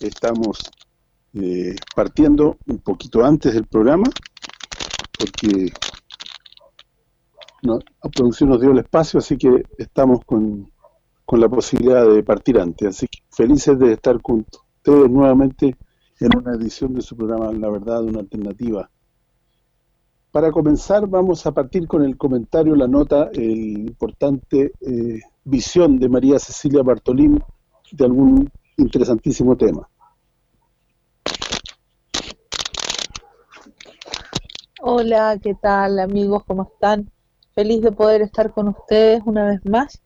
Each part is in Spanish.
estamos eh, partiendo un poquito antes del programa, porque la producción nos dio el espacio, así que estamos con, con la posibilidad de partir antes. Así que felices de estar con ustedes nuevamente en una edición de su programa La Verdad, una alternativa. Para comenzar vamos a partir con el comentario, la nota, el importante eh, visión de María Cecilia Bartolín de algún interesantísimo tema. Hola, ¿qué tal amigos? ¿Cómo están? Feliz de poder estar con ustedes una vez más.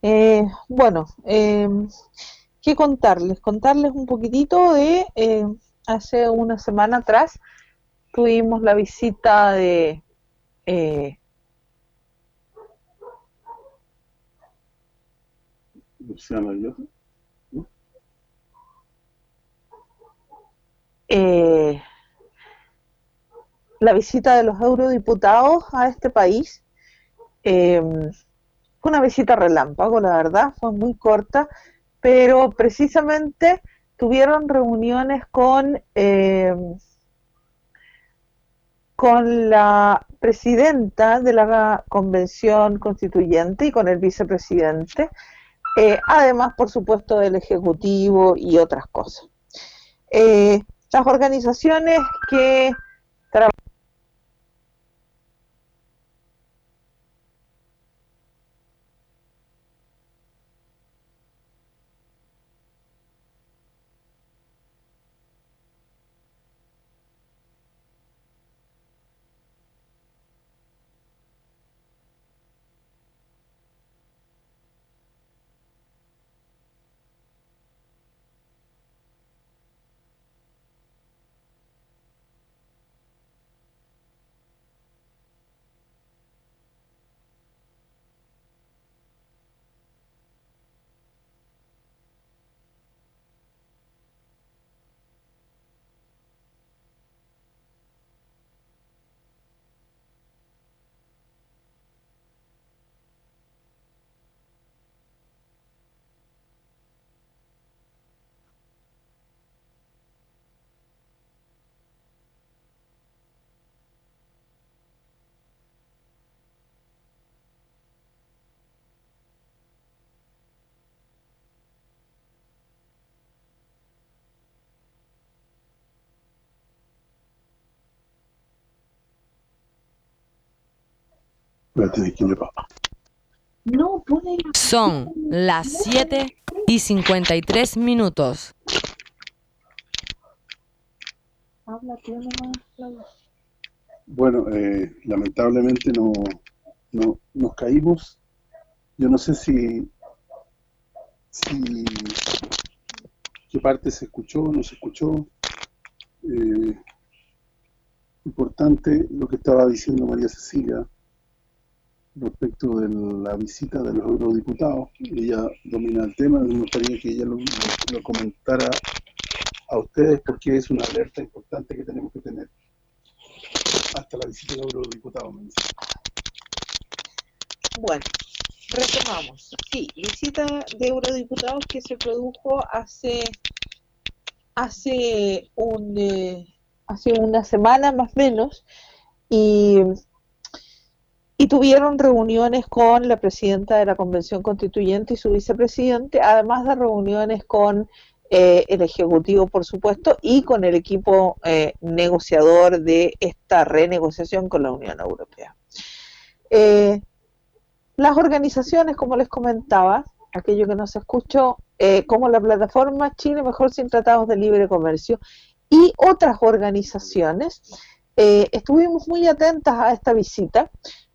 Eh, bueno, eh, ¿qué contarles? Contarles un poquitito de eh, hace una semana atrás tuvimos la visita de eh, eh, la visita de los eurodiputados a este país eh, fue una visita relámpago, la verdad, fue muy corta, pero precisamente tuvieron reuniones con eh, con la presidenta de la convención constituyente y con el vicepresidente, eh, además, por supuesto, del Ejecutivo y otras cosas. Eh, las organizaciones que trabajan Son las 7 y 53 minutos. Bueno, eh, lamentablemente no, no, nos caímos. Yo no sé si, si qué parte se escuchó o no se escuchó. Eh, importante lo que estaba diciendo María Cecilia respecto de la visita de los eurodiputados. Ella domina el tema, me gustaría que ella lo, comentara a ustedes porque es una alerta importante que tenemos que tener hasta la visita de los eurodiputados. Bueno, retomamos. Sí, visita de eurodiputados que se produjo hace hace un eh, hace una semana más o menos y y tuvieron reuniones con la presidenta de la Convención Constituyente y su vicepresidente, además de reuniones con eh, el Ejecutivo, por supuesto, y con el equipo eh, negociador de esta renegociación con la Unión Europea. Eh, las organizaciones, como les comentaba, aquello que nos escuchó, como la plataforma Chile Mejor Sin Tratados de Libre Comercio y otras organizaciones, estuvimos muy atentas a esta visita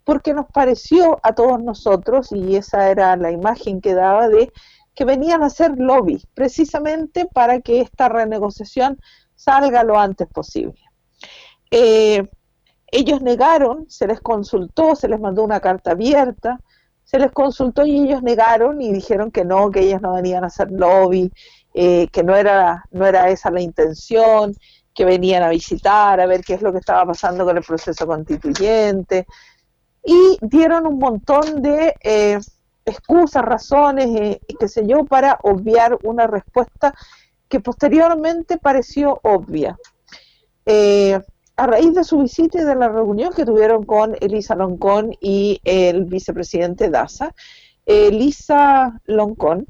porque nos pareció a todos nosotros, y esa era la imagen que daba de que venían a hacer lobby, precisamente para que esta renegociación salga lo antes posible. Eh, ellos negaron, se les consultó, se les mandó una carta abierta, se les consultó y ellos negaron y dijeron que no, que ellos no venían a hacer lobby, eh, que no era, no era esa la intención, que venían a visitar, a ver qué es lo que estaba pasando con el proceso constituyente, y dieron un montón de eh, excusas, razones, eh, qué sé yo, para obviar una respuesta que posteriormente pareció obvia. Eh, a raíz de su visita y de la reunión que tuvieron con Elisa Loncón y el vicepresidente Daza, Elisa Loncón,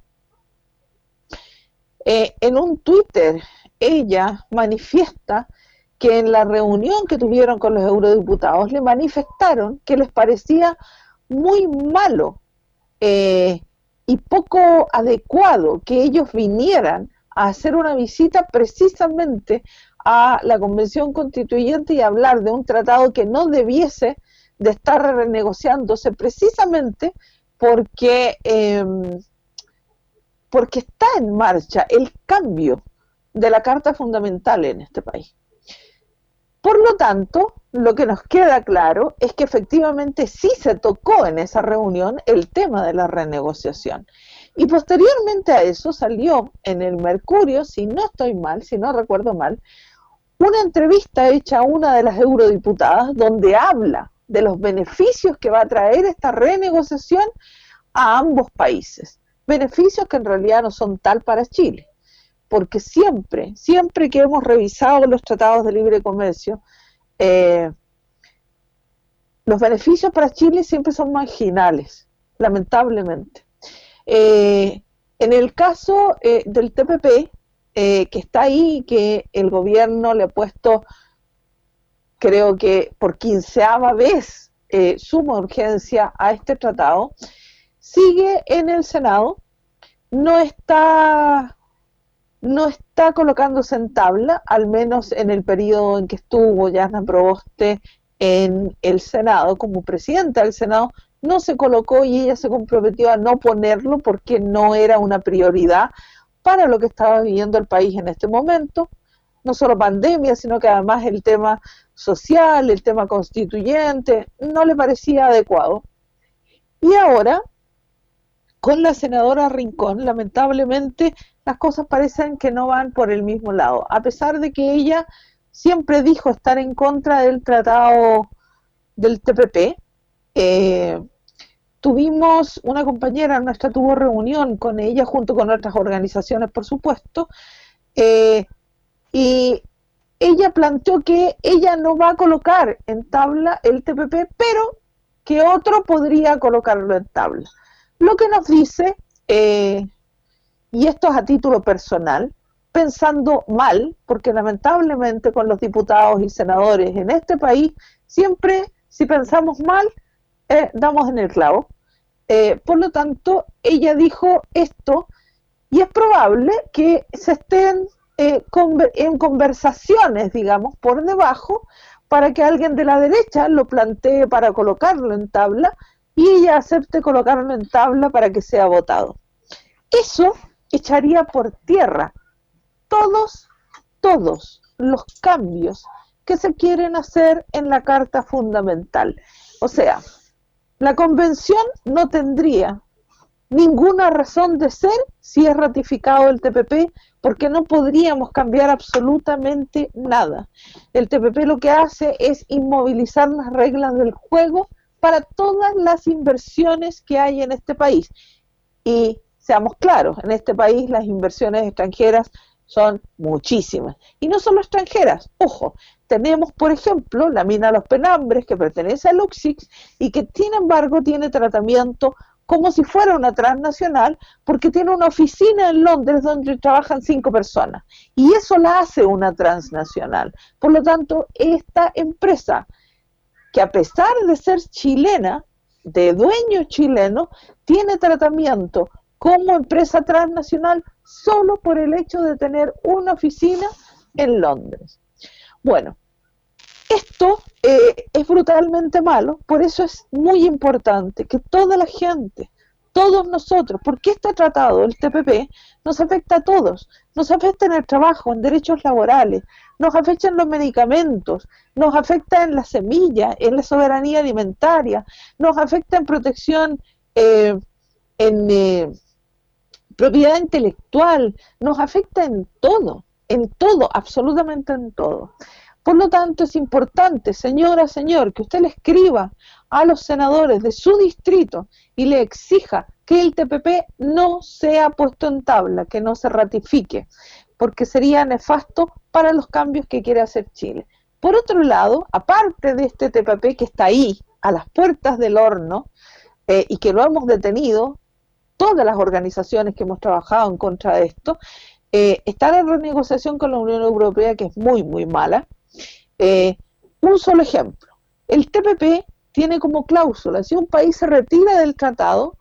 eh, en un Twitter, ella manifiesta que en la reunión que tuvieron con los eurodiputados le manifestaron que les parecía muy malo eh, y poco adecuado que ellos vinieran a hacer una visita precisamente a la Convención Constituyente y hablar de un tratado que no debiese de estar renegociándose precisamente porque, em, porque está en marcha el cambio de la Carta Fundamental en este país. Por lo tanto, lo que nos queda claro es que efectivamente sí se tocó en esa reunión el tema de la renegociación. Y posteriormente a eso salió en el Mercurio, si no estoy mal, si no recuerdo mal, una entrevista hecha a una de las eurodiputadas donde habla de los beneficios que va a traer esta renegociación a ambos países. Beneficios que en realidad no son tal para Chile, porque siempre, siempre que hemos revisado los tratados de libre comercio, eh, los beneficios para Chile siempre son marginales, lamentablemente. Eh, en el caso eh, del TPP, que está ahí, que el gobierno le ha puesto, creo que por quinceava vez, suma urgencia a este tratado, sigue en el Senado, no está no está colocándose en tabla, al menos en el periodo en que estuvo Yasna Proboste en el Senado, como presidenta del Senado, no se colocó y ella se comprometió a no ponerlo porque no era una prioridad para lo que estaba viviendo el país en este momento, no solo pandemia, sino que además el tema social, el tema constituyente, no le parecía adecuado. Y ahora, con la senadora Rincón, lamentablemente las cosas parecen que no van por el mismo lado, a pesar de que ella siempre dijo estar en contra del tratado del TPP. Eh, tuvimos una compañera nuestra tuvo reunión con ella junto con otras organizaciones, por supuesto, eh, y ella planteó que ella no va a colocar en tabla el TPP, pero que otro podría colocarlo en tabla. Lo que nos dice eh, y esto es a título personal, pensando mal, porque lamentablemente con los diputados y senadores en este país, siempre si pensamos mal, eh, damos en el clavo. Eh, por lo tanto, ella dijo esto y es probable que se estén eh, en conversaciones, digamos, por debajo, para que alguien de la derecha lo plantee para colocarlo en tabla y ella acepte colocarlo en tabla para que sea votado. Eso echaría por tierra todos, todos los cambios que se quieren hacer en la Carta Fundamental. O sea, la Convención no tendría ninguna razón de ser si es ratificado el TPP, porque no podríamos cambiar absolutamente nada. El TPP lo que hace es inmovilizar las reglas del juego para todas las inversiones que hay en este país. Y seamos claros, en este país las inversiones extranjeras son muchísimas. Y no solo extranjeras, ojo, tenemos por ejemplo la mina Los Penambres que pertenece a Luxix y que sin embargo tiene tratamiento como si fuera una transnacional porque tiene una oficina en Londres donde trabajan cinco personas y eso la hace una transnacional. Por lo tanto, esta empresa que a pesar de ser chilena, de dueño chileno, tiene tratamiento como empresa transnacional solo por el hecho de tener una oficina en Londres. Bueno, esto eh, es brutalmente malo, por eso es muy importante que toda la gente, todos nosotros, porque este tratado, el TPP, nos afecta a todos, nos afecta en el trabajo, en derechos laborales, nos afecta en los medicamentos, nos afecta en la semilla, en la soberanía alimentaria, nos afecta en protección, eh, en... Eh, propiedad intelectual, nos afecta en todo, en todo, absolutamente en todo. Por lo tanto, es importante, señora, señor, que usted le escriba a los senadores de su distrito y le exija que el TPP no sea puesto en tabla, que no se ratifique, porque sería nefasto para los cambios que quiere hacer Chile. Por otro lado, aparte de este TPP que está ahí, a las puertas del horno, eh, y que lo hemos detenido, todas las organizaciones que hemos trabajado en contra de esto, eh, está la renegociación con la Unión Europea, que es muy, muy mala. Eh, un solo ejemplo, el TPP tiene como cláusula, si un país se retira del tratado,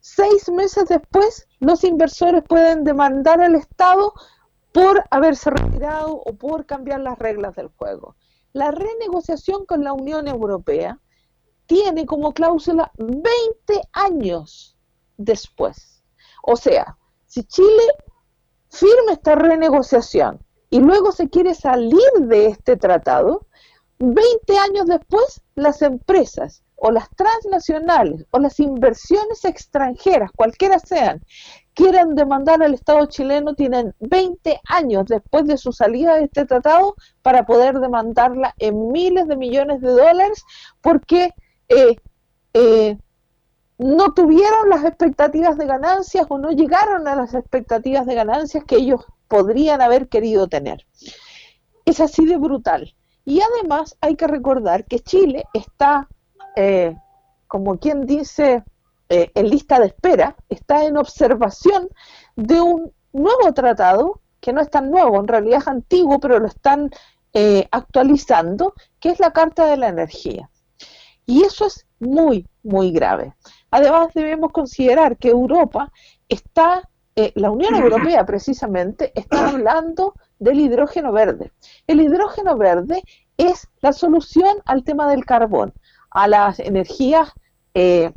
seis meses después los inversores pueden demandar al Estado por haberse retirado o por cambiar las reglas del juego. La renegociación con la Unión Europea tiene como cláusula 20 años después. O sea, si Chile firma esta renegociación y luego se quiere salir de este tratado, 20 años después las empresas o las transnacionales o las inversiones extranjeras, cualquiera sean, quieran demandar al Estado chileno, tienen 20 años después de su salida de este tratado para poder demandarla en miles de millones de dólares porque eh, eh, no tuvieron las expectativas de ganancias o no llegaron a las expectativas de ganancias que ellos podrían haber querido tener. Es así de brutal. Y además hay que recordar que Chile está, eh, como quien dice, eh, en lista de espera, está en observación de un nuevo tratado, que no es tan nuevo, en realidad es antiguo, pero lo están eh, actualizando, que es la Carta de la Energía. Y eso es muy, muy grave. Además debemos considerar que Europa está, eh, la Unión Europea precisamente, está hablando del hidrógeno verde. El hidrógeno verde es la solución al tema del carbón, a las energías eh,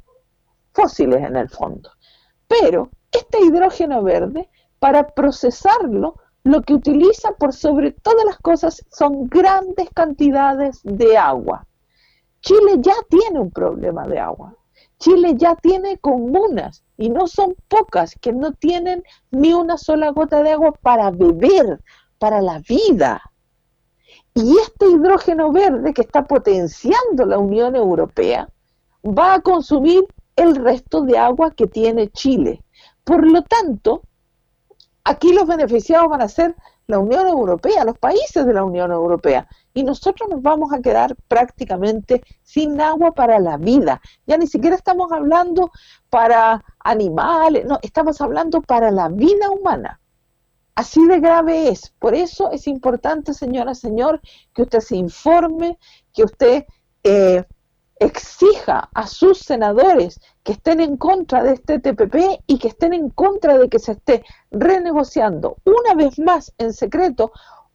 fósiles en el fondo. Pero este hidrógeno verde, para procesarlo, lo que utiliza por sobre todas las cosas son grandes cantidades de agua. Chile ya tiene un problema de agua. Chile ya tiene comunas y no son pocas que no tienen ni una sola gota de agua para beber, para la vida. Y este hidrógeno verde que está potenciando la Unión Europea va a consumir el resto de agua que tiene Chile. Por lo tanto, aquí los beneficiados van a ser la Unión Europea, los países de la Unión Europea y nosotros nos vamos a quedar prácticamente sin agua para la vida. Ya ni siquiera estamos hablando para animales, no, estamos hablando para la vida humana. Así de grave es. Por eso es importante, señora, señor, que usted se informe, que usted eh, exija a sus senadores que estén en contra de este TPP y que estén en contra de que se esté renegociando una vez más en secreto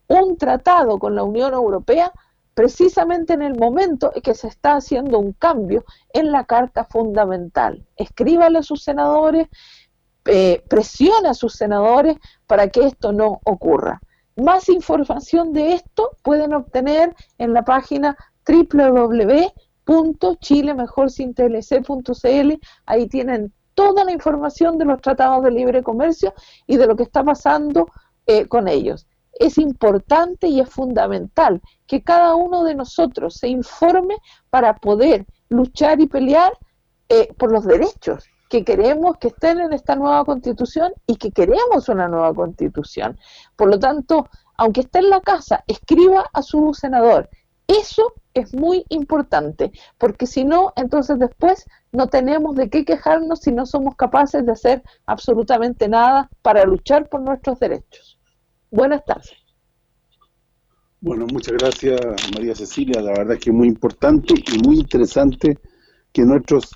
un tratado con la Unión Europea precisamente en el momento en que se está haciendo un cambio en la Carta Fundamental. Escríbale a sus senadores, eh, presiona a sus senadores para que esto no ocurra. Más información de esto pueden obtener en la página www.chilemejorsintlc.cl. Ahí tienen toda la información de los tratados de libre comercio y de lo que está pasando eh, con ellos es importante y es fundamental que cada uno de nosotros se informe para poder luchar y pelear eh, por los derechos que queremos que estén en esta nueva constitución y que queremos una nueva constitución. Por lo tanto, aunque esté en la casa, escriba a su senador. Eso es muy importante, porque si no, entonces después no tenemos de qué quejarnos si no somos capaces de hacer absolutamente nada para luchar por nuestros derechos. Buenas tardes. Bueno, muchas gracias María Cecilia, la verdad es que es muy importante y muy interesante que nuestros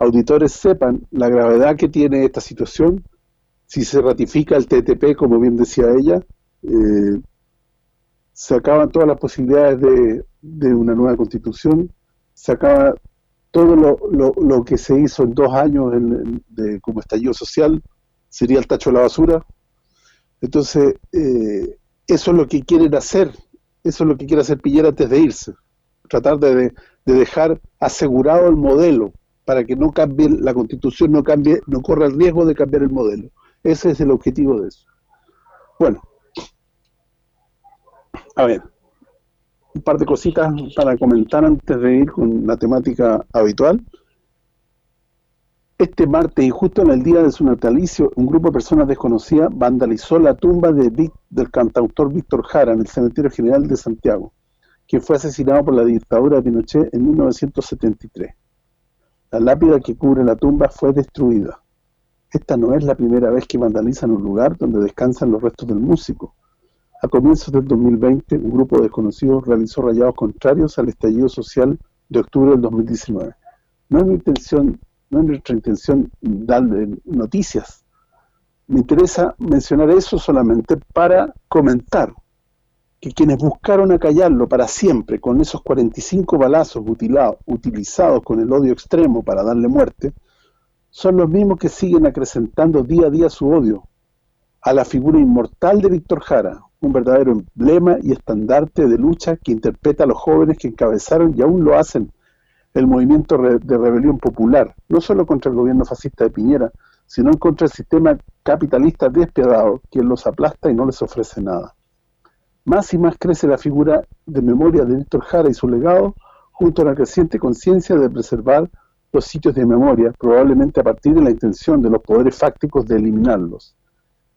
auditores sepan la gravedad que tiene esta situación, si se ratifica el TTP, como bien decía ella, eh, se acaban todas las posibilidades de, una nueva constitución, se acaba todo lo, que se hizo en dos años de, como estallido social, sería el tacho de la basura, entonces, eh, eso es lo que quieren hacer, eso es lo que quiere hacer Piñera antes de irse, tratar de, dejar asegurado el modelo para que no cambie la constitución, no cambie, no corra el riesgo de cambiar el modelo. Ese es el objetivo de eso. Bueno, a ver, un par de cositas para comentar antes de ir con la temática habitual. Este martes, y justo en el día de su natalicio, un grupo de personas desconocidas vandalizó la tumba de, del cantautor Víctor Jara en el Cementerio General de Santiago, quien fue asesinado por la dictadura de Pinochet en 1973. La lápida que cubre la tumba fue destruida. Esta no es la primera vez que vandalizan un lugar donde descansan los restos del músico. A comienzos del 2020, un grupo de desconocidos realizó rayados contrarios al estallido social de octubre del 2019. No es mi no es nuestra intención darle noticias. Me interesa mencionar eso solamente para comentar que quienes buscaron acallarlo para siempre con esos 45 balazos utilizados con el odio extremo para darle muerte, son los mismos que siguen acrecentando día a día su odio a la figura inmortal de Víctor Jara, un verdadero emblema y estandarte de lucha que interpreta a los jóvenes que encabezaron y aún lo hacen el movimiento de rebelión popular, no solo contra el gobierno fascista de Piñera, sino contra el sistema capitalista despiadado que los aplasta y no les ofrece nada. Más y más crece la figura de memoria de Víctor Jara y su legado, junto a la creciente conciencia de preservar los sitios de memoria, probablemente a partir de la intención de los poderes fácticos de eliminarlos,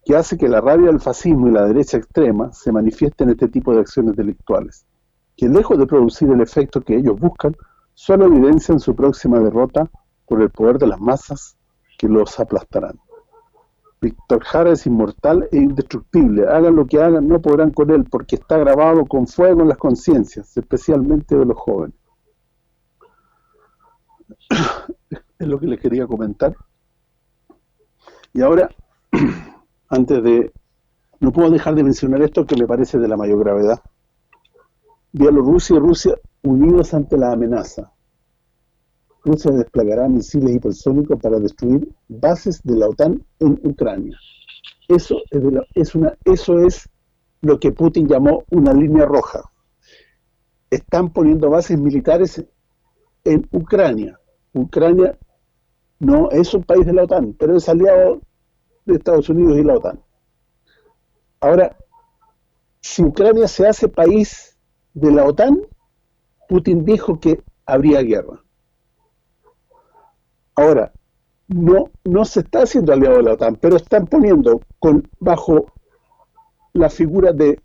que hace que la rabia del fascismo y la derecha extrema se manifiesten en este tipo de acciones delictuales, que lejos de producir el efecto que ellos buscan, solo evidencian su próxima derrota por el poder de las masas que los aplastarán. Víctor Jara es inmortal e indestructible. Hagan lo que hagan, no podrán con él, porque está grabado con fuego en las conciencias, especialmente de los jóvenes. es lo que les quería comentar. Y ahora, antes de... No puedo dejar de mencionar esto que me parece de la mayor gravedad. Bielorrusia y Rusia unidos ante la amenaza. Rusia desplegará misiles hipersónicos para destruir bases de la OTAN en Ucrania. Eso es, una, eso es lo que Putin llamó una línea roja. Están poniendo bases militares en Ucrania. Ucrania no es un país de la OTAN, pero es aliado de Estados Unidos y la OTAN. Ahora, si Ucrania se hace país de la OTAN, Putin dijo que habría guerra. Ahora, no, no se está haciendo aliado de la OTAN, pero están poniendo con bajo la figura de,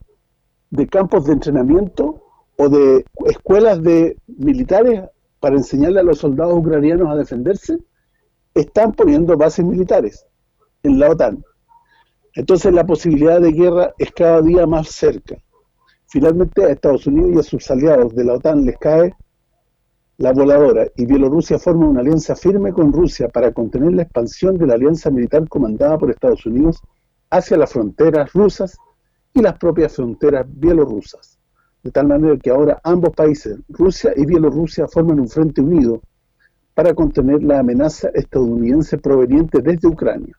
de campos de entrenamiento o de escuelas de militares para enseñarle a los soldados ucranianos a defenderse, están poniendo bases militares en la OTAN. Entonces la posibilidad de guerra es cada día más cerca. Finalmente a Estados Unidos y a sus aliados de la OTAN les cae la voladora y Bielorrusia forma una alianza firme con Rusia para contener la expansión de la alianza militar comandada por Estados Unidos hacia las fronteras rusas y las propias fronteras bielorrusas. De tal manera que ahora ambos países, Rusia y Bielorrusia, forman un frente unido para contener la amenaza estadounidense proveniente desde Ucrania.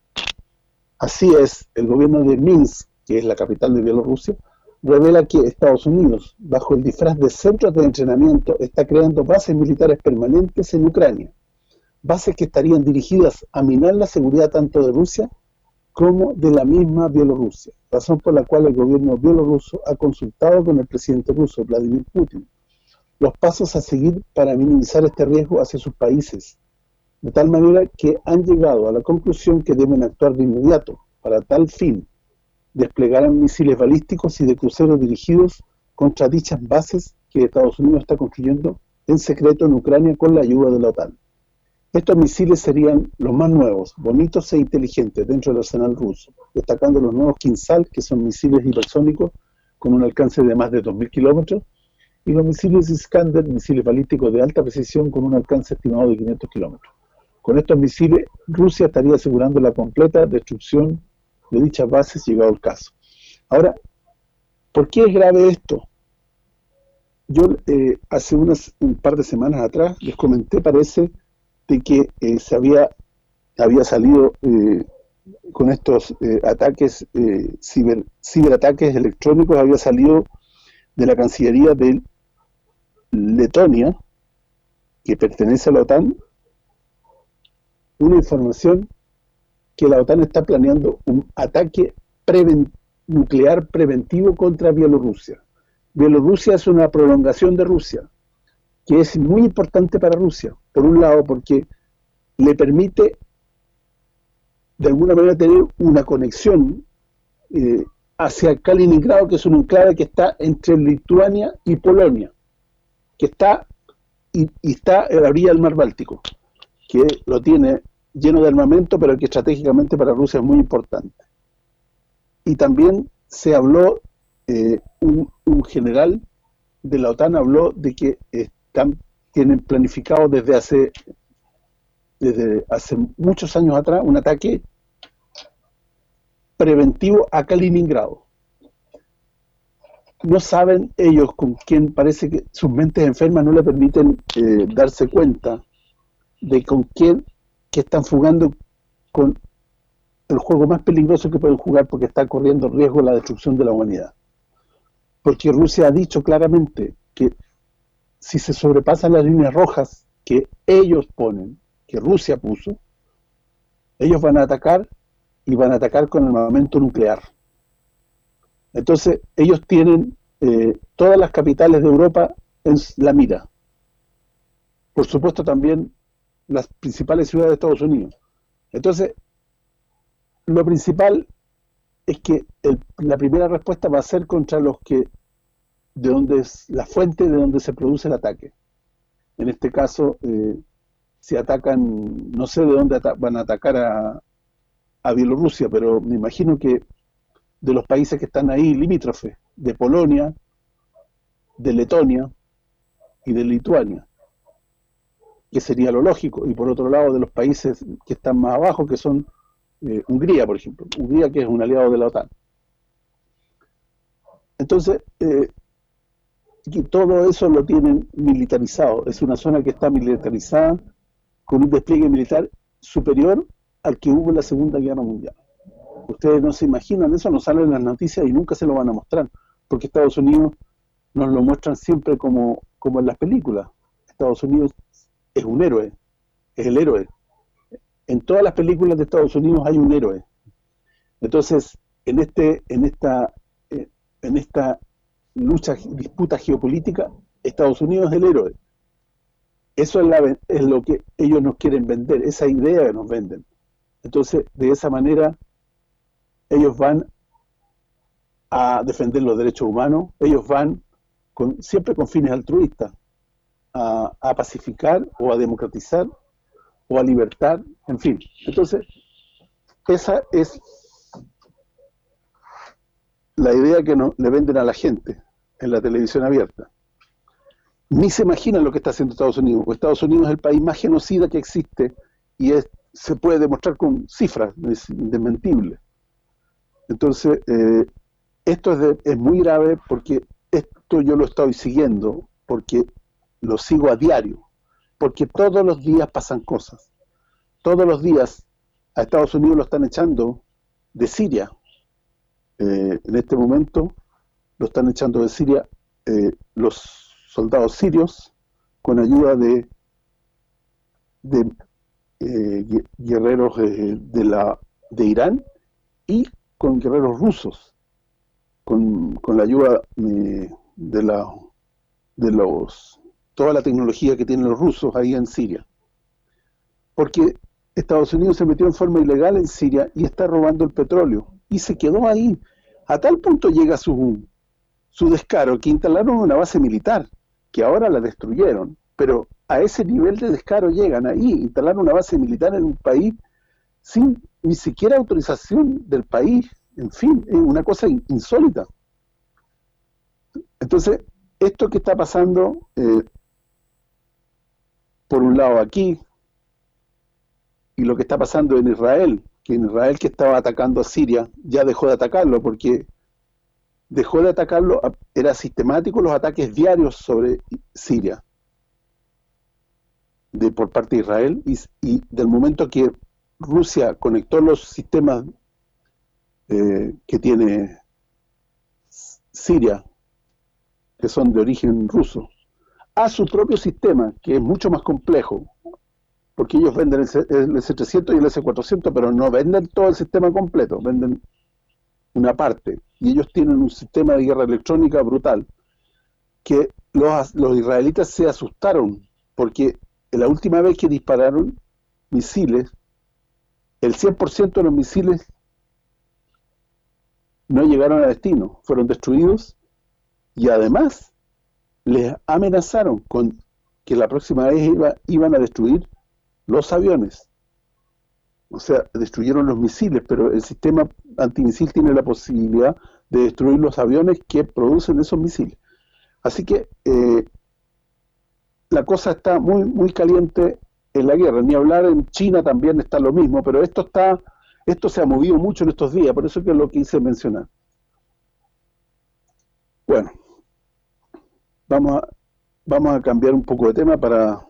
Así es, el gobierno de Minsk, que es la capital de Bielorrusia, revela que Estados Unidos, bajo el disfraz de centros de entrenamiento, está creando bases militares permanentes en Ucrania, bases que estarían dirigidas a minar la seguridad tanto de Rusia como de la misma Bielorrusia, razón por la cual el gobierno bielorruso ha consultado con el presidente ruso, Vladimir Putin, los pasos a seguir para minimizar este riesgo hacia sus países, de tal manera que han llegado a la conclusión que deben actuar de inmediato para tal fin desplegarán misiles balísticos y de cruceros dirigidos contra dichas bases que Estados Unidos está construyendo en secreto en Ucrania con la ayuda de la OTAN. Estos misiles serían los más nuevos, bonitos e inteligentes dentro del arsenal ruso, destacando los nuevos Kinsal, que son misiles hipersónicos con un alcance de más de 2.000 kilómetros, y los misiles Iskander, misiles balísticos de alta precisión con un alcance estimado de 500 kilómetros. Con estos misiles, Rusia estaría asegurando la completa destrucción de dichas bases llegado el caso. Ahora, ¿por qué es grave esto? Yo eh, hace unas un par de semanas atrás les comenté, parece, de que eh, se había había salido eh, con estos ataques, ciber, ciberataques electrónicos, había salido de la Cancillería de Letonia, que pertenece a la OTAN, una información que la OTAN está planeando un ataque nuclear preventivo contra Bielorrusia. Bielorrusia es una prolongación de Rusia, que es muy importante para Rusia, por un lado porque le permite de alguna manera tener una conexión eh, hacia Kaliningrado, que es un enclave que está entre Lituania y Polonia, que está y, está en la orilla del mar Báltico, que lo tiene lleno de armamento, pero que estratégicamente para Rusia es muy importante. Y también se habló, eh, un, general de la OTAN habló de que están tienen planificado desde hace desde hace muchos años atrás un ataque preventivo a Kaliningrado. No saben ellos con quién, parece que sus mentes enfermas no le permiten eh, darse cuenta de con quién que están jugando con el juego más peligroso que pueden jugar porque está corriendo riesgo la destrucción de la humanidad. Porque Rusia ha dicho claramente que si se sobrepasan las líneas rojas que ellos ponen, que Rusia puso, ellos van a atacar y van a atacar con armamento nuclear. Entonces, ellos tienen eh, todas las capitales de Europa en la mira. Por supuesto también las principales ciudades de Estados Unidos. Entonces, lo principal es que la primera respuesta va a ser contra los que, de donde es la fuente de donde se produce el ataque. En este caso, eh, si atacan, no sé de dónde van a atacar a, a Bielorrusia, pero me imagino que de los países que están ahí limítrofes, de Polonia, de Letonia y de Lituania, que sería lo lógico, y por otro lado de los países que están más abajo, que son eh, Hungría, por ejemplo, Hungría que es un aliado de la OTAN. Entonces, eh, todo eso lo tienen militarizado, es una zona que está militarizada, con un despliegue militar superior al que hubo en la Segunda Guerra Mundial. Ustedes no se imaginan, eso no sale en las noticias y nunca se lo van a mostrar, porque Estados Unidos nos lo muestran siempre como, como en las películas. Estados Unidos es un héroe, es el héroe. En todas las películas de Estados Unidos hay un héroe. Entonces, en este en esta eh, en esta lucha, disputa geopolítica, Estados Unidos es el héroe. Eso es, lo que ellos nos quieren vender, esa idea que nos venden. Entonces, de esa manera, ellos van a defender los derechos humanos, ellos van con, siempre con fines altruistas, a, a, pacificar o a democratizar o a libertar, en fin. Entonces, esa es la idea que no, le venden a la gente en la televisión abierta ni se imagina lo que está haciendo Estados Unidos. Estados Unidos es el país más genocida que existe y es, se puede demostrar con cifras, es indesmentible. Entonces, eh, esto es, es, muy grave porque esto yo lo estoy siguiendo, porque lo sigo a diario, porque todos los días pasan cosas. Todos los días a Estados Unidos lo están echando de Siria. Eh, en este momento lo están echando de Siria eh, los soldados sirios con ayuda de, de eh, guerreros de la de Irán y con guerreros rusos con, con la ayuda de la de los toda la tecnología que tienen los rusos ahí en Siria. Porque Estados Unidos se metió en forma ilegal en Siria y está robando el petróleo. Y se quedó ahí. A tal punto llega su su descaro que instalaron una base militar que ahora la destruyeron, pero a ese nivel de descaro llegan ahí, instalar una base militar en un país sin ni siquiera autorización del país, en fin, es una cosa insólita. Entonces, esto que está pasando, eh, por un lado aquí, y lo que está pasando en Israel, que en Israel que estaba atacando a Siria, ya dejó de atacarlo, porque dejó de atacarlo, era sistemático los ataques diarios sobre Siria de por parte de Israel y, del momento que Rusia conectó los sistemas eh, que tiene Siria, que son de origen ruso, a su propio sistema, que es mucho más complejo, porque ellos venden el, el S300 y el S400, pero no venden todo el sistema completo, venden una parte, y ellos tienen un sistema de guerra electrónica brutal, que los, los israelitas se asustaron, porque la última vez que dispararon misiles el 100% de los misiles no llegaron a destino, fueron destruidos y además les amenazaron con que la próxima vez iban a destruir los aviones. O sea, destruyeron los misiles, pero el sistema antimisil tiene la posibilidad de destruir los aviones que producen esos misiles. Así que eh, la cosa está muy muy caliente en la guerra. Ni hablar en China también está lo mismo, pero esto está esto se ha movido mucho en estos días, por eso que es lo que hice mencionar. Bueno, vamos a, vamos a cambiar un poco de tema para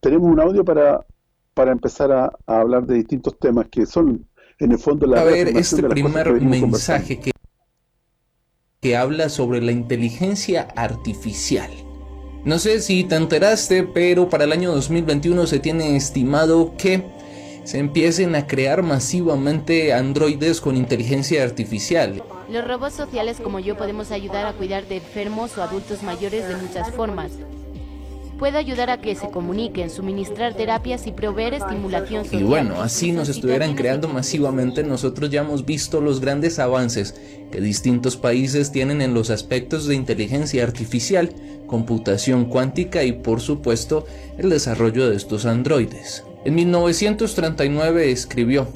tenemos un audio para, para empezar a, hablar de distintos temas que son en el fondo la A ver, este primer mensaje que, que habla sobre la inteligencia artificial. No sé si te enteraste, pero para el año 2021 se tiene estimado que se empiecen a crear masivamente androides con inteligencia artificial. Los robots sociales como yo podemos ayudar a cuidar de enfermos o adultos mayores de muchas formas. Puede ayudar a que se comuniquen, suministrar terapias y proveer estimulación social. Y bueno, así nos estuvieran creando masivamente, nosotros ya hemos visto los grandes avances que distintos países tienen en los aspectos de inteligencia artificial, computación cuántica y por supuesto el desarrollo de estos androides. En 1939 escribió,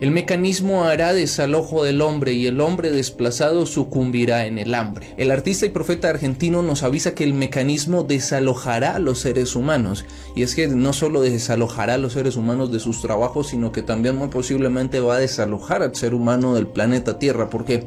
el mecanismo hará desalojo del hombre y el hombre desplazado sucumbirá en el hambre. El artista y profeta argentino nos avisa que el mecanismo desalojará a los seres humanos. Y es que no solo desalojará a los seres humanos de sus trabajos, sino que también muy posiblemente va a desalojar al ser humano del planeta Tierra. Porque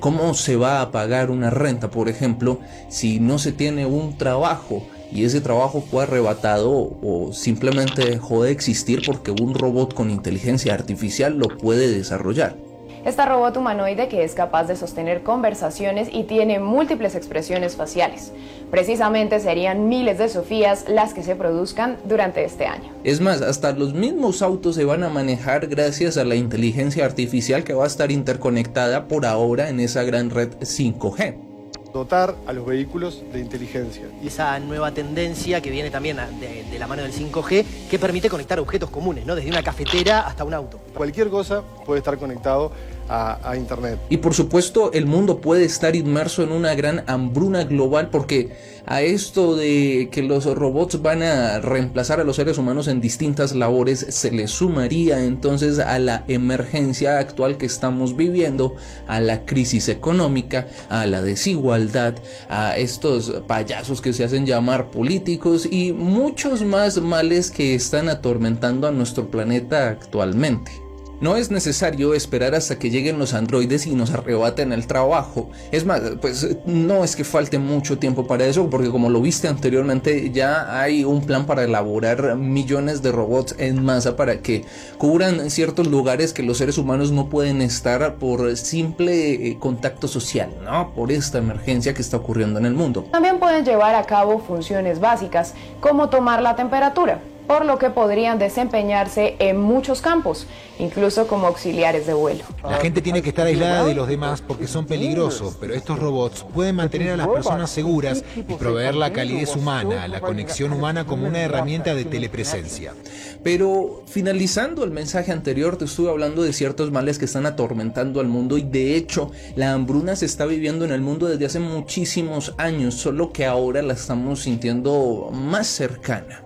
¿cómo se va a pagar una renta, por ejemplo, si no se tiene un trabajo? Y ese trabajo fue arrebatado o simplemente dejó de existir porque un robot con inteligencia artificial lo puede desarrollar. Esta robot humanoide que es capaz de sostener conversaciones y tiene múltiples expresiones faciales. Precisamente serían miles de Sofías las que se produzcan durante este año. Es más, hasta los mismos autos se van a manejar gracias a la inteligencia artificial que va a estar interconectada por ahora en esa gran red 5G dotar a los vehículos de inteligencia. Esa nueva tendencia que viene también de, la mano del 5G que permite conectar objetos comunes, ¿no? desde una cafetera hasta un auto. Cualquier cosa puede estar conectado a, Internet. Y por supuesto el mundo puede estar inmerso en una gran hambruna global porque a esto de que los robots van a reemplazar a los seres humanos en distintas labores se le sumaría entonces a la emergencia actual que estamos viviendo, a la crisis económica, a la desigualdad, a estos payasos que se hacen llamar políticos y muchos más males que están atormentando a nuestro planeta actualmente. No es necesario esperar hasta que lleguen los androides y nos arrebaten el trabajo. Es más, pues no es que falte mucho tiempo para eso, porque como lo viste anteriormente, ya hay un plan para elaborar millones de robots en masa para que cubran ciertos lugares que los seres humanos no pueden estar por simple eh, contacto social, ¿no? Por esta emergencia que está ocurriendo en el mundo. También pueden llevar a cabo funciones básicas, como tomar la temperatura por lo que podrían desempeñarse en muchos campos, incluso como auxiliares de vuelo. La gente tiene que estar aislada de los demás porque son peligrosos, pero estos robots pueden mantener a las personas seguras y proveer la calidez humana, la conexión humana como una herramienta de telepresencia. Pero finalizando el mensaje anterior, te estuve hablando de ciertos males que están atormentando al mundo y de hecho la hambruna se está viviendo en el mundo desde hace muchísimos años, solo que ahora la estamos sintiendo más cercana.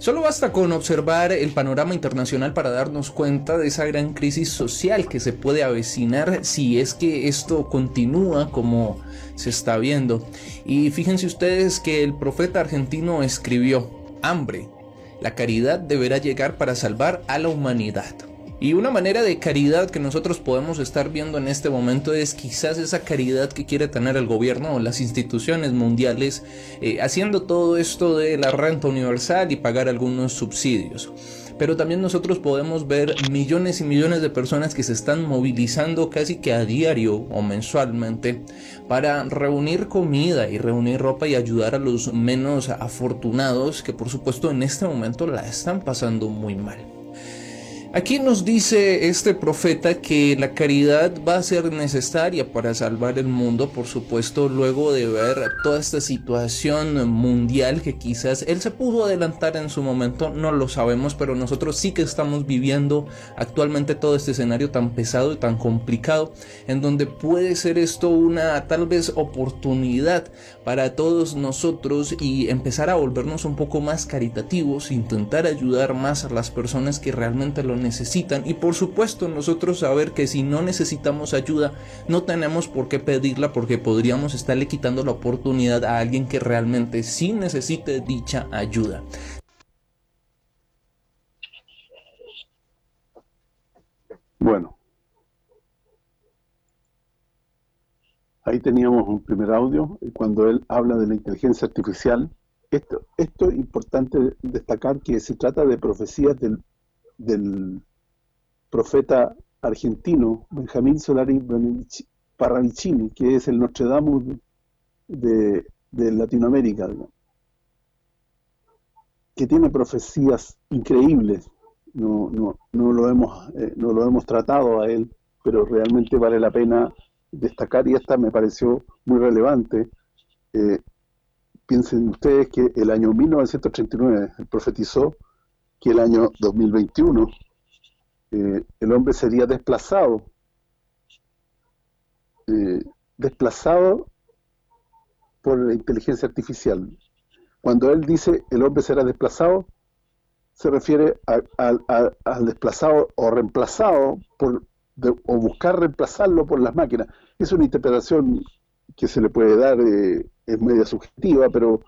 Solo basta con observar el panorama internacional para darnos cuenta de esa gran crisis social que se puede avecinar si es que esto continúa como se está viendo. Y fíjense ustedes que el profeta argentino escribió, hambre, la caridad deberá llegar para salvar a la humanidad. Y una manera de caridad que nosotros podemos estar viendo en este momento es quizás esa caridad que quiere tener el gobierno o las instituciones mundiales eh, haciendo todo esto de la renta universal y pagar algunos subsidios. Pero también nosotros podemos ver millones y millones de personas que se están movilizando casi que a diario o mensualmente para reunir comida y reunir ropa y ayudar a los menos afortunados que por supuesto en este momento la están pasando muy mal. Aquí nos dice este profeta que la caridad va a ser necesaria para salvar el mundo, por supuesto, luego de ver toda esta situación mundial que quizás él se pudo adelantar en su momento, no lo sabemos, pero nosotros sí que estamos viviendo actualmente todo este escenario tan pesado y tan complicado, en donde puede ser esto una tal vez oportunidad para todos nosotros y empezar a volvernos un poco más caritativos, intentar ayudar más a las personas que realmente lo necesitan y por supuesto nosotros saber que si no necesitamos ayuda no tenemos por qué pedirla porque podríamos estarle quitando la oportunidad a alguien que realmente sí necesite dicha ayuda. Bueno, ahí teníamos un primer audio cuando él habla de la inteligencia artificial. Esto, esto es importante destacar que se trata de profecías del, del profeta argentino Benjamín Solari Parravicini, que es el Nostradamus de, de Latinoamérica, que tiene profecías increíbles. No, no, no, lo hemos eh, no lo hemos tratado a él, pero realmente vale la pena destacar y esta me pareció muy relevante. Eh, piensen ustedes que el año 1939 profetizó que el año 2021 eh, el hombre sería desplazado, eh, desplazado por la inteligencia artificial. Cuando él dice el hombre será desplazado, se refiere al desplazado o reemplazado por o buscar reemplazarlo por las máquinas. Es una interpretación que se le puede dar, eh, es media subjetiva, pero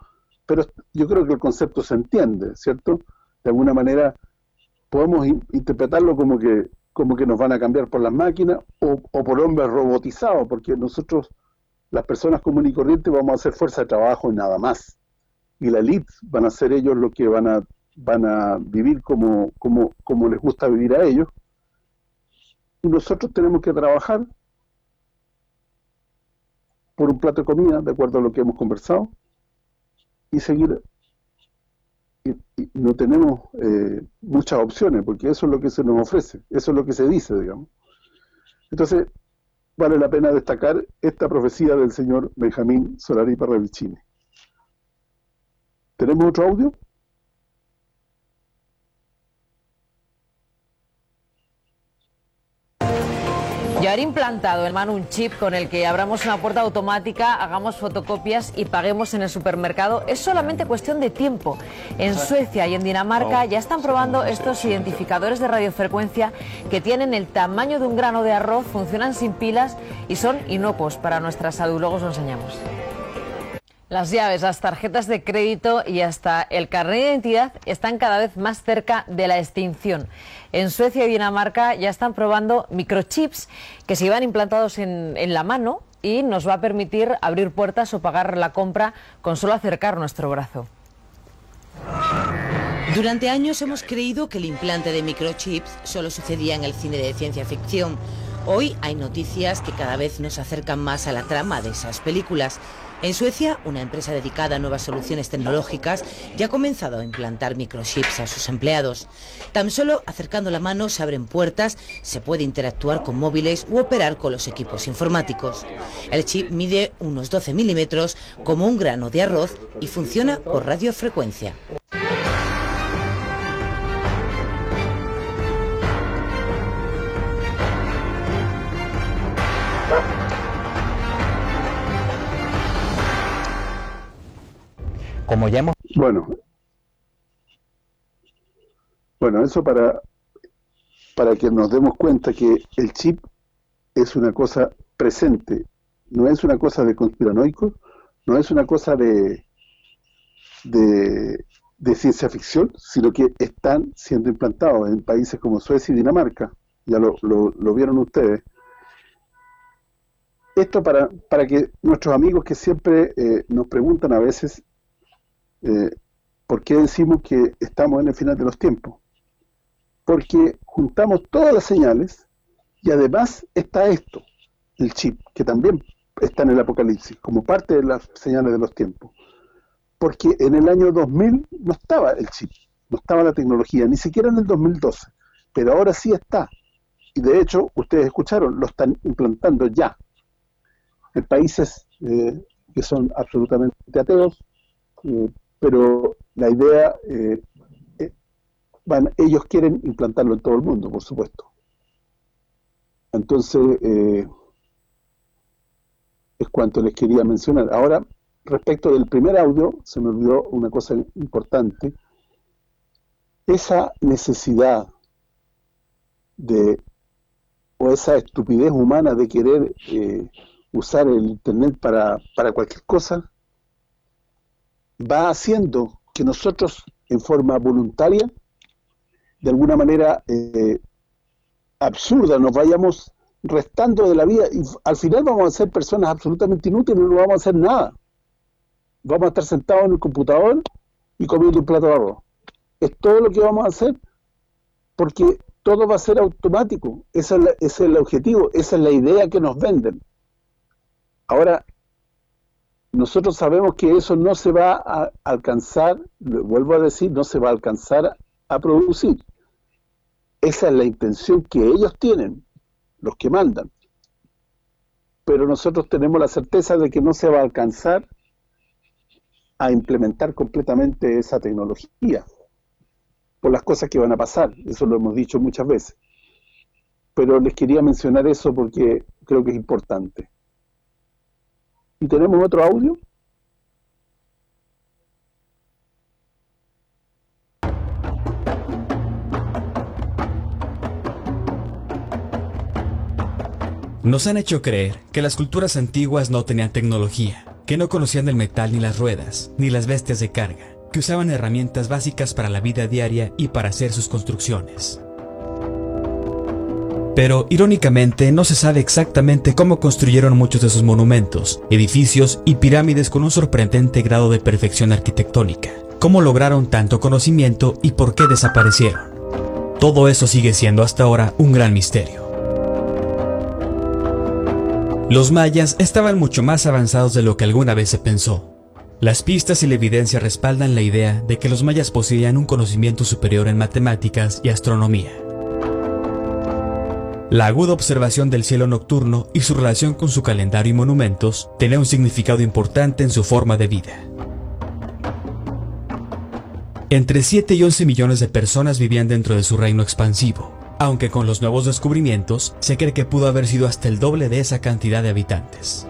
pero yo creo que el concepto se entiende, ¿cierto? De alguna manera podemos interpretarlo como que como que nos van a cambiar por las máquinas o, por hombres robotizados, porque nosotros, las personas comunes y corrientes, vamos a hacer fuerza de trabajo y nada más. Y la elite van a ser ellos los que van a van a vivir como, como, como les gusta vivir a ellos. Y nosotros tenemos que trabajar por un plato de comida, de acuerdo a lo que hemos conversado, y seguir y, no tenemos eh, muchas opciones, porque eso es lo que se nos ofrece, eso es lo que se dice, digamos. Entonces, vale la pena destacar esta profecía del señor Benjamín Solari Parravicini. ¿Tenemos otro audio? Y haber implantado en mano un chip con el que abramos una puerta automática, hagamos fotocopias y paguemos en el supermercado es solamente cuestión de tiempo. En Suecia y en Dinamarca ya están probando estos identificadores de radiofrecuencia que tienen el tamaño de un grano de arroz, funcionan sin pilas y son inocuos para nuestra salud. Luego os lo enseñamos. Las llaves, las tarjetas de crédito y hasta el carnet de identidad están cada vez más cerca de la extinción. En Suecia y Dinamarca ya están probando microchips que se iban implantados en, en la mano y nos va a permitir abrir puertas o pagar la compra con solo acercar nuestro brazo. Durante años hemos creído que el implante de microchips solo sucedía en el cine de ciencia ficción. Hoy hay noticias que cada vez nos acercan más a la trama de esas películas. En Suecia, una empresa dedicada a nuevas soluciones tecnológicas ya ha comenzado a implantar microchips a sus empleados. Tan solo acercando la mano se abren puertas, se puede interactuar con móviles u operar con los equipos informáticos. El chip mide unos 12 milímetros como un grano de arroz y funciona por radiofrecuencia. Como ya. Bueno, bueno, eso para para que nos demos cuenta que el chip es una cosa presente, no es una cosa de conspiranoicos, no es una cosa de, de, de, ciencia ficción, sino que están siendo implantados en países como Suecia y Dinamarca, ya lo, lo, vieron ustedes. Esto para, para que nuestros amigos que siempre eh, nos preguntan a veces eh, ¿Por qué decimos que estamos en el final de los tiempos? Porque juntamos todas las señales y además está esto, el chip, que también está en el Apocalipsis, como parte de las señales de los tiempos. Porque en el año 2000 no estaba el chip, no estaba la tecnología, ni siquiera en el 2012. pero ahora sí está. Y de hecho, ustedes escucharon, lo están implantando ya. En países eh, que son absolutamente ateos, eh, pero la idea, eh, van, ellos quieren implantarlo en todo el mundo, por supuesto. Entonces, es cuanto les quería mencionar. Ahora, respecto del primer audio, se me olvidó una cosa importante. Esa necesidad de o esa estupidez humana de querer eh, usar el Internet para, para cualquier cosa, va haciendo que nosotros, en forma voluntaria, de alguna manera eh, absurda, nos vayamos restando de la vida y al final vamos a ser personas absolutamente inútiles, no vamos a hacer nada. Vamos a estar sentados en el computador y comiendo un plato de arroz. Es todo lo que vamos a hacer porque todo va a ser automático. Ese es, el objetivo, esa es la idea que nos venden. Ahora, nosotros sabemos que eso no se va a alcanzar, vuelvo a decir, no se va a alcanzar a producir. Esa es la intención que ellos tienen, los que mandan. Pero nosotros tenemos la certeza de que no se va a alcanzar a implementar completamente esa tecnología por las cosas que van a pasar, eso lo hemos dicho muchas veces. Pero les quería mencionar eso porque creo que es importante. ¿Y tenemos otro audio? Nos han hecho creer que las culturas antiguas no tenían tecnología, que no conocían el metal ni las ruedas, ni las bestias de carga que usaban herramientas básicas para la vida diaria y para hacer sus construcciones. Pero, irónicamente, no se sabe exactamente cómo construyeron muchos de sus monumentos, edificios y pirámides con un sorprendente grado de perfección arquitectónica. Cómo lograron tanto conocimiento y por qué desaparecieron. Todo eso sigue siendo hasta ahora un gran misterio. Los mayas estaban mucho más avanzados de lo que alguna vez se pensó. Las pistas y la evidencia respaldan la idea de que los mayas poseían un conocimiento superior en matemáticas y astronomía. La aguda observación del cielo nocturno y su relación con su calendario y monumentos tenía un significado importante en su forma de vida. Entre 7 y 11 millones de personas vivían dentro de su reino expansivo, aunque con los nuevos descubrimientos se cree que pudo haber sido hasta el doble de esa cantidad de habitantes.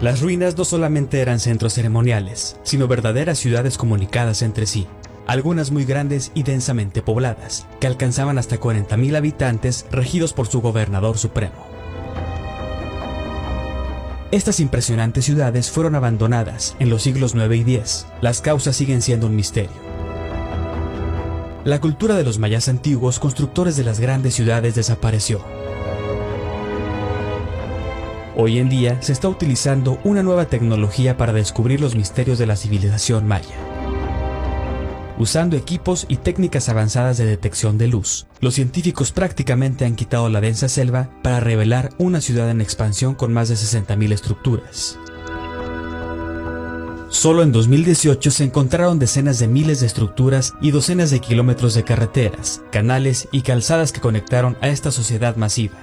Las ruinas no solamente eran centros ceremoniales, sino verdaderas ciudades comunicadas entre sí, algunas muy grandes y densamente pobladas, que alcanzaban hasta 40.000 habitantes regidos por su gobernador supremo. Estas impresionantes ciudades fueron abandonadas en los siglos 9 y 10. Las causas siguen siendo un misterio. La cultura de los mayas antiguos, constructores de las grandes ciudades, desapareció Hoy en día se está utilizando una nueva tecnología para descubrir los misterios de la civilización maya. Usando equipos y técnicas avanzadas de detección de luz, los científicos prácticamente han quitado la densa selva para revelar una ciudad en expansión con más de 60.000 estructuras. Solo en 2018 se encontraron decenas de miles de estructuras y docenas de kilómetros de carreteras, canales y calzadas que conectaron a esta sociedad masiva.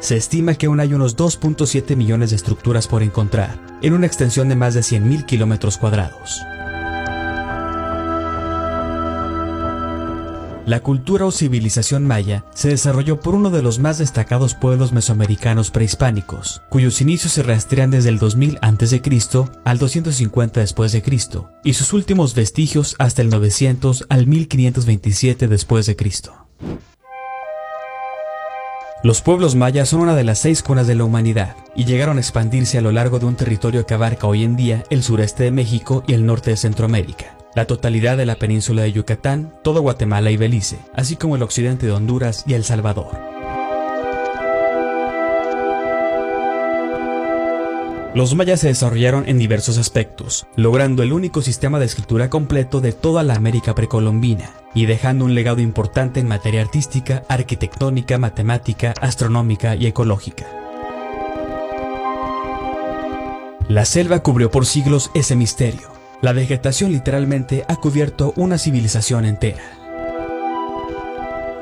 Se estima que aún hay unos 2.7 millones de estructuras por encontrar, en una extensión de más de 100.000 kilómetros cuadrados. La cultura o civilización maya se desarrolló por uno de los más destacados pueblos mesoamericanos prehispánicos, cuyos inicios se rastrean desde el 2000 a.C. al 250 después de Cristo, y sus últimos vestigios hasta el 900 al 1527 después de Cristo. Los pueblos mayas son una de las seis cunas de la humanidad y llegaron a expandirse a lo largo de un territorio que abarca hoy en día el sureste de México y el norte de Centroamérica, la totalidad de la península de Yucatán, todo Guatemala y Belice, así como el occidente de Honduras y El Salvador. Los mayas se desarrollaron en diversos aspectos, logrando el único sistema de escritura completo de toda la América precolombina y dejando un legado importante en materia artística, arquitectónica, matemática, astronómica y ecológica. La selva cubrió por siglos ese misterio. La vegetación literalmente ha cubierto una civilización entera.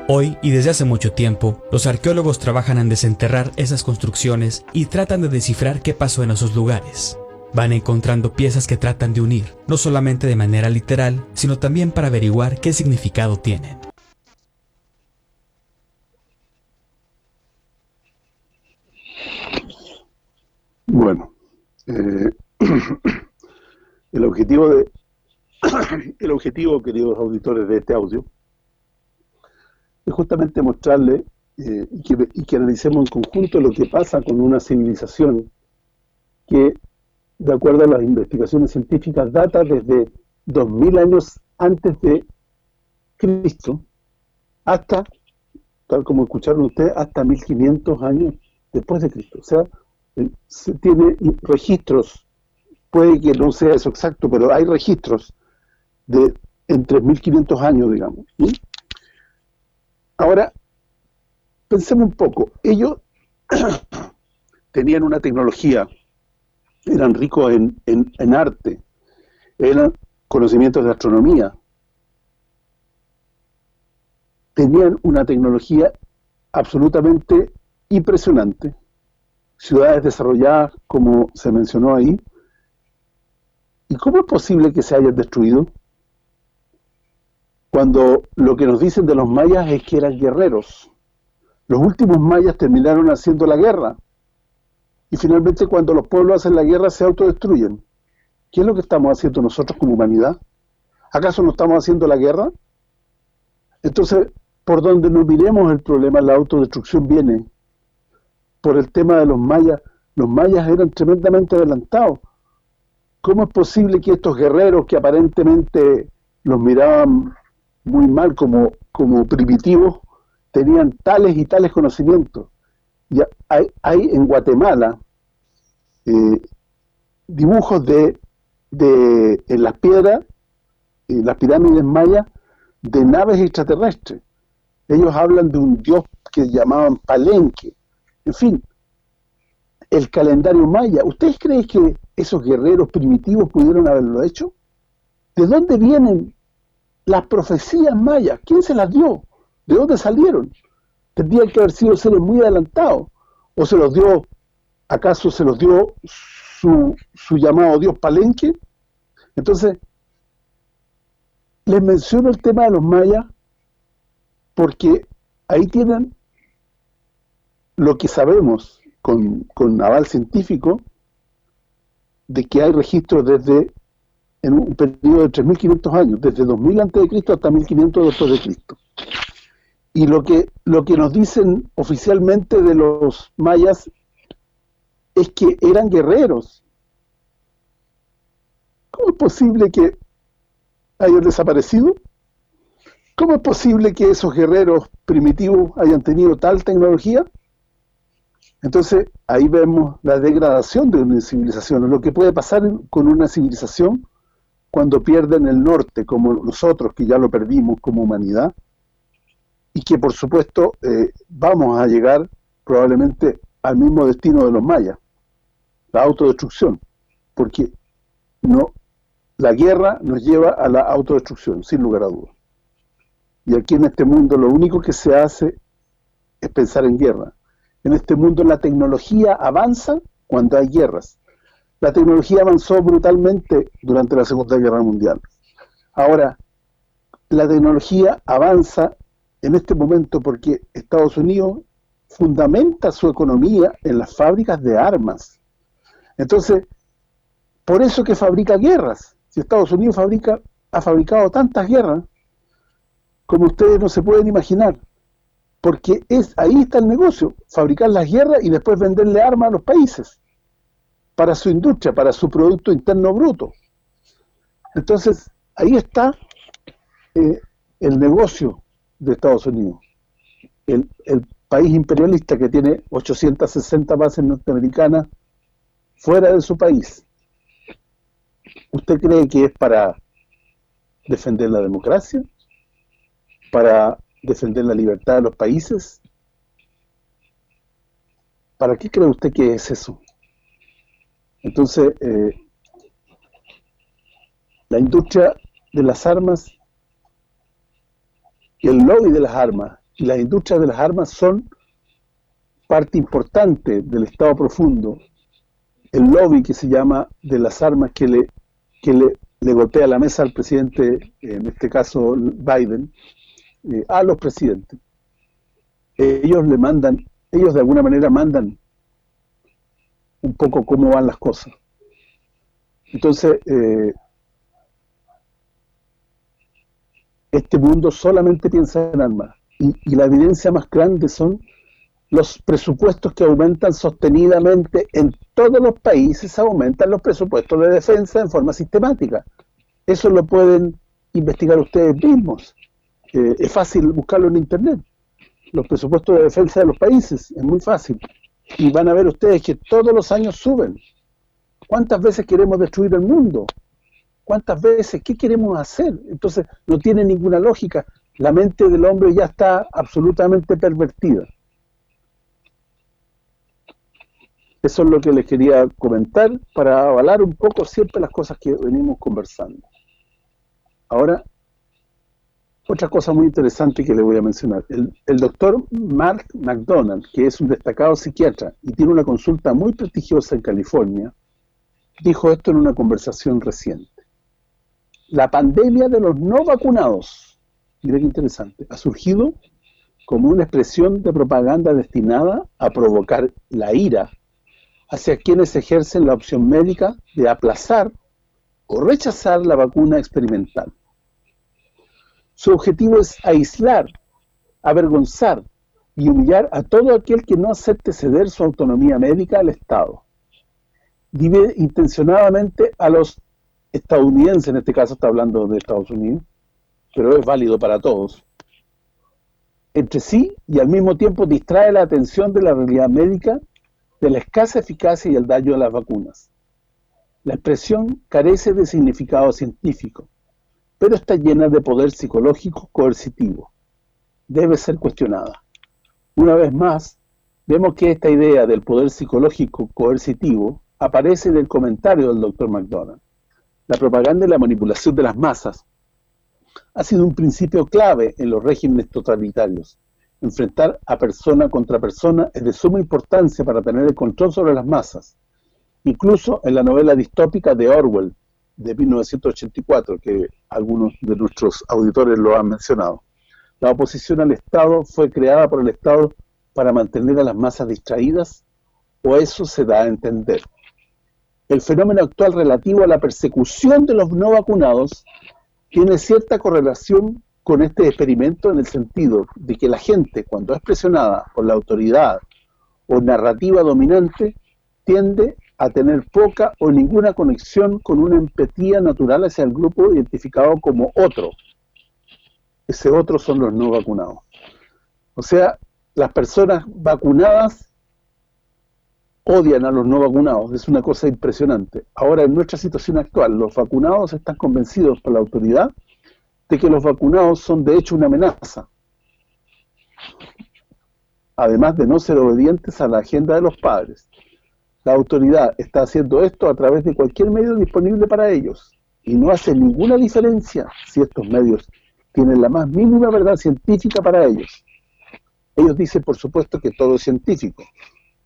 Hoy y desde hace mucho tiempo, los arqueólogos trabajan en desenterrar esas construcciones y tratan de descifrar qué pasó en esos lugares. Van encontrando piezas que tratan de unir, no solamente de manera literal, sino también para averiguar qué significado tienen. Bueno, eh, el objetivo de el objetivo, queridos auditores, de este audio es justamente mostrarle eh, y, que, y que analicemos en conjunto lo que pasa con una civilización que, de acuerdo a las investigaciones científicas, data desde 2000 años antes de Cristo hasta, tal como escucharon ustedes, hasta 1500 años después de Cristo. O sea, eh, se tiene registros, puede que no sea eso exacto, pero hay registros de en 3.500 años, digamos. Ahora, pensemos un poco. Ellos tenían una tecnología, eran ricos en, en arte, eran conocimientos de astronomía, tenían una tecnología absolutamente impresionante, ciudades desarrolladas, como se mencionó ahí, ¿y cómo es posible que se hayan destruido? cuando lo que nos dicen de los mayas es que eran guerreros. Los últimos mayas terminaron haciendo la guerra. Y finalmente cuando los pueblos hacen la guerra se autodestruyen. ¿Qué es lo que estamos haciendo nosotros como humanidad? ¿Acaso no estamos haciendo la guerra? Entonces, por donde nos miremos el problema, la autodestrucción viene. Por el tema de los mayas, los mayas eran tremendamente adelantados. ¿Cómo es posible que estos guerreros que aparentemente los miraban muy mal como, como primitivos, tenían tales y tales conocimientos. Hay, hay en Guatemala eh, dibujos de, de en las piedras, en las pirámides mayas, de naves extraterrestres. Ellos hablan de un dios que llamaban Palenque. En fin, el calendario maya. ¿Ustedes creen que esos guerreros primitivos pudieron haberlo hecho? ¿De dónde vienen las profecías mayas, ¿quién se las dio? ¿De dónde salieron? Tendrían que haber sido seres muy adelantados. ¿O se los dio, acaso se los dio su, su llamado Dios Palenque? Entonces, les menciono el tema de los mayas porque ahí tienen lo que sabemos con, con aval científico de que hay registros desde en un periodo de 3.500 años, desde 2000 antes de Cristo hasta 1500 después de Cristo. Y lo que lo que nos dicen oficialmente de los mayas es que eran guerreros. ¿Cómo es posible que hayan desaparecido? ¿Cómo es posible que esos guerreros primitivos hayan tenido tal tecnología? Entonces, ahí vemos la degradación de una civilización, lo que puede pasar con una civilización cuando pierden el norte, como nosotros que ya lo perdimos como humanidad, y que por supuesto eh, vamos a llegar probablemente al mismo destino de los mayas, la autodestrucción, porque no la guerra nos lleva a la autodestrucción, sin lugar a dudas. Y aquí en este mundo lo único que se hace es pensar en guerra. En este mundo la tecnología avanza cuando hay guerras la tecnología avanzó brutalmente durante la Segunda Guerra Mundial. Ahora, la tecnología avanza en este momento porque Estados Unidos fundamenta su economía en las fábricas de armas. Entonces, por eso que fabrica guerras. Si Estados Unidos fabrica ha fabricado tantas guerras como ustedes no se pueden imaginar. Porque es ahí está el negocio, fabricar las guerras y después venderle armas a los países para su industria, para su Producto Interno Bruto. Entonces, ahí está eh, el negocio de Estados Unidos. El, país imperialista que tiene 860 bases norteamericanas fuera de su país. ¿Usted cree que es para defender la democracia? ¿Para defender la libertad de los países? ¿Para qué cree usted que es eso? Entonces, eh, la industria de las armas y el lobby de las armas y las industrias de las armas son parte importante del Estado profundo, el lobby que se llama de las armas que le, que le, le golpea la mesa al presidente, en este caso Biden, eh, a los presidentes. Ellos le mandan, ellos de alguna manera mandan un poco cómo van las cosas. Entonces, eh, este mundo solamente piensa en armas. Y, la evidencia más grande son los presupuestos que aumentan sostenidamente en todos los países, aumentan los presupuestos de defensa en forma sistemática. Eso lo pueden investigar ustedes mismos. Es fácil buscarlo en internet. Los presupuestos de defensa de los países, es muy fácil. Y van a ver ustedes que todos los años suben. ¿Cuántas veces queremos destruir el mundo? ¿Cuántas veces? ¿Qué queremos hacer? Entonces, no tiene ninguna lógica. La mente del hombre ya está absolutamente pervertida. Eso es lo que les quería comentar para avalar un poco siempre las cosas que venimos conversando. Ahora, otra cosa muy interesante que le voy a mencionar. El, doctor Mark McDonald, que es un destacado psiquiatra y tiene una consulta muy prestigiosa en California, dijo esto en una conversación reciente. La pandemia de los no vacunados, mira qué interesante, ha surgido como una expresión de propaganda destinada a provocar la ira hacia quienes ejercen la opción médica de aplazar o rechazar la vacuna experimental. Su objetivo es aislar, avergonzar y humillar a todo aquel que no acepte ceder su autonomía médica al Estado. Divide intencionadamente a los estadounidenses, en este caso está hablando de Estados Unidos, pero es válido para todos, entre sí y al mismo tiempo distrae la atención de la realidad médica de la escasa eficacia y el daño de las vacunas. La expresión carece de significado científico, pero está llena de poder psicológico coercitivo. Debe ser cuestionada. Una vez más, vemos que esta idea del poder psicológico coercitivo aparece en el comentario del doctor McDonald. La propaganda y la manipulación de las masas ha sido un principio clave en los regímenes totalitarios. Enfrentar a persona contra persona es de suma importancia para tener el control sobre las masas. Incluso en la novela distópica de Orwell, de 1984, que algunos de nuestros auditores lo han mencionado. La oposición al Estado fue creada por el Estado para mantener a las masas distraídas, o eso se da a entender. El fenómeno actual relativo a la persecución de los no vacunados tiene cierta correlación con este experimento en el sentido de que la gente, cuando es presionada por la autoridad o narrativa dominante, tiende a tener poca o ninguna conexión con una empatía natural hacia el grupo identificado como otro. Ese otro son los no vacunados. O sea, las personas vacunadas odian a los no vacunados, es una cosa impresionante. Ahora, en nuestra situación actual, los vacunados están convencidos por la autoridad de que los vacunados son de hecho una amenaza. Además de no ser obedientes a la agenda de los padres. La autoridad está haciendo esto a través de cualquier medio disponible para ellos y no hace ninguna diferencia si estos medios tienen la más mínima verdad científica para ellos. Ellos dicen, por supuesto, que todo es científico,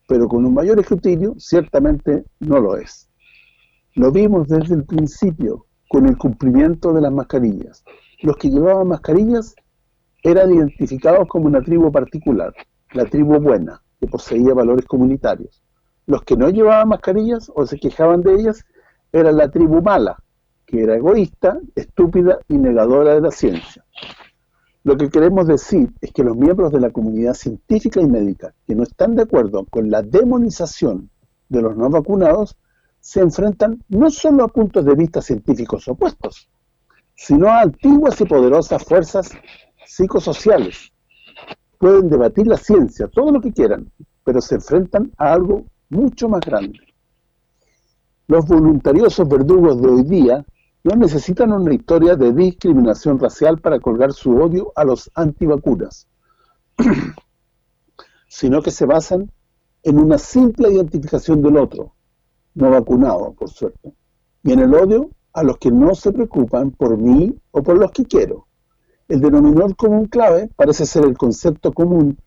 pero con un mayor escrutinio ciertamente no lo es. Lo vimos desde el principio con el cumplimiento de las mascarillas. Los que llevaban mascarillas eran identificados como una tribu particular, la tribu buena, que poseía valores comunitarios los que no llevaban mascarillas o se quejaban de ellas eran la tribu mala, que era egoísta, estúpida y negadora de la ciencia. Lo que queremos decir es que los miembros de la comunidad científica y médica que no están de acuerdo con la demonización de los no vacunados se enfrentan no solo a puntos de vista científicos opuestos, sino a antiguas y poderosas fuerzas psicosociales. Pueden debatir la ciencia, todo lo que quieran, pero se enfrentan a algo mucho más grande. Los voluntariosos verdugos de hoy día no necesitan una historia de discriminación racial para colgar su odio a los antivacunas, sino que se basan en una simple identificación del otro, no vacunado, por suerte, y en el odio a los que no se preocupan por mí o por los que quiero. el denominador común clave parece ser el concepto común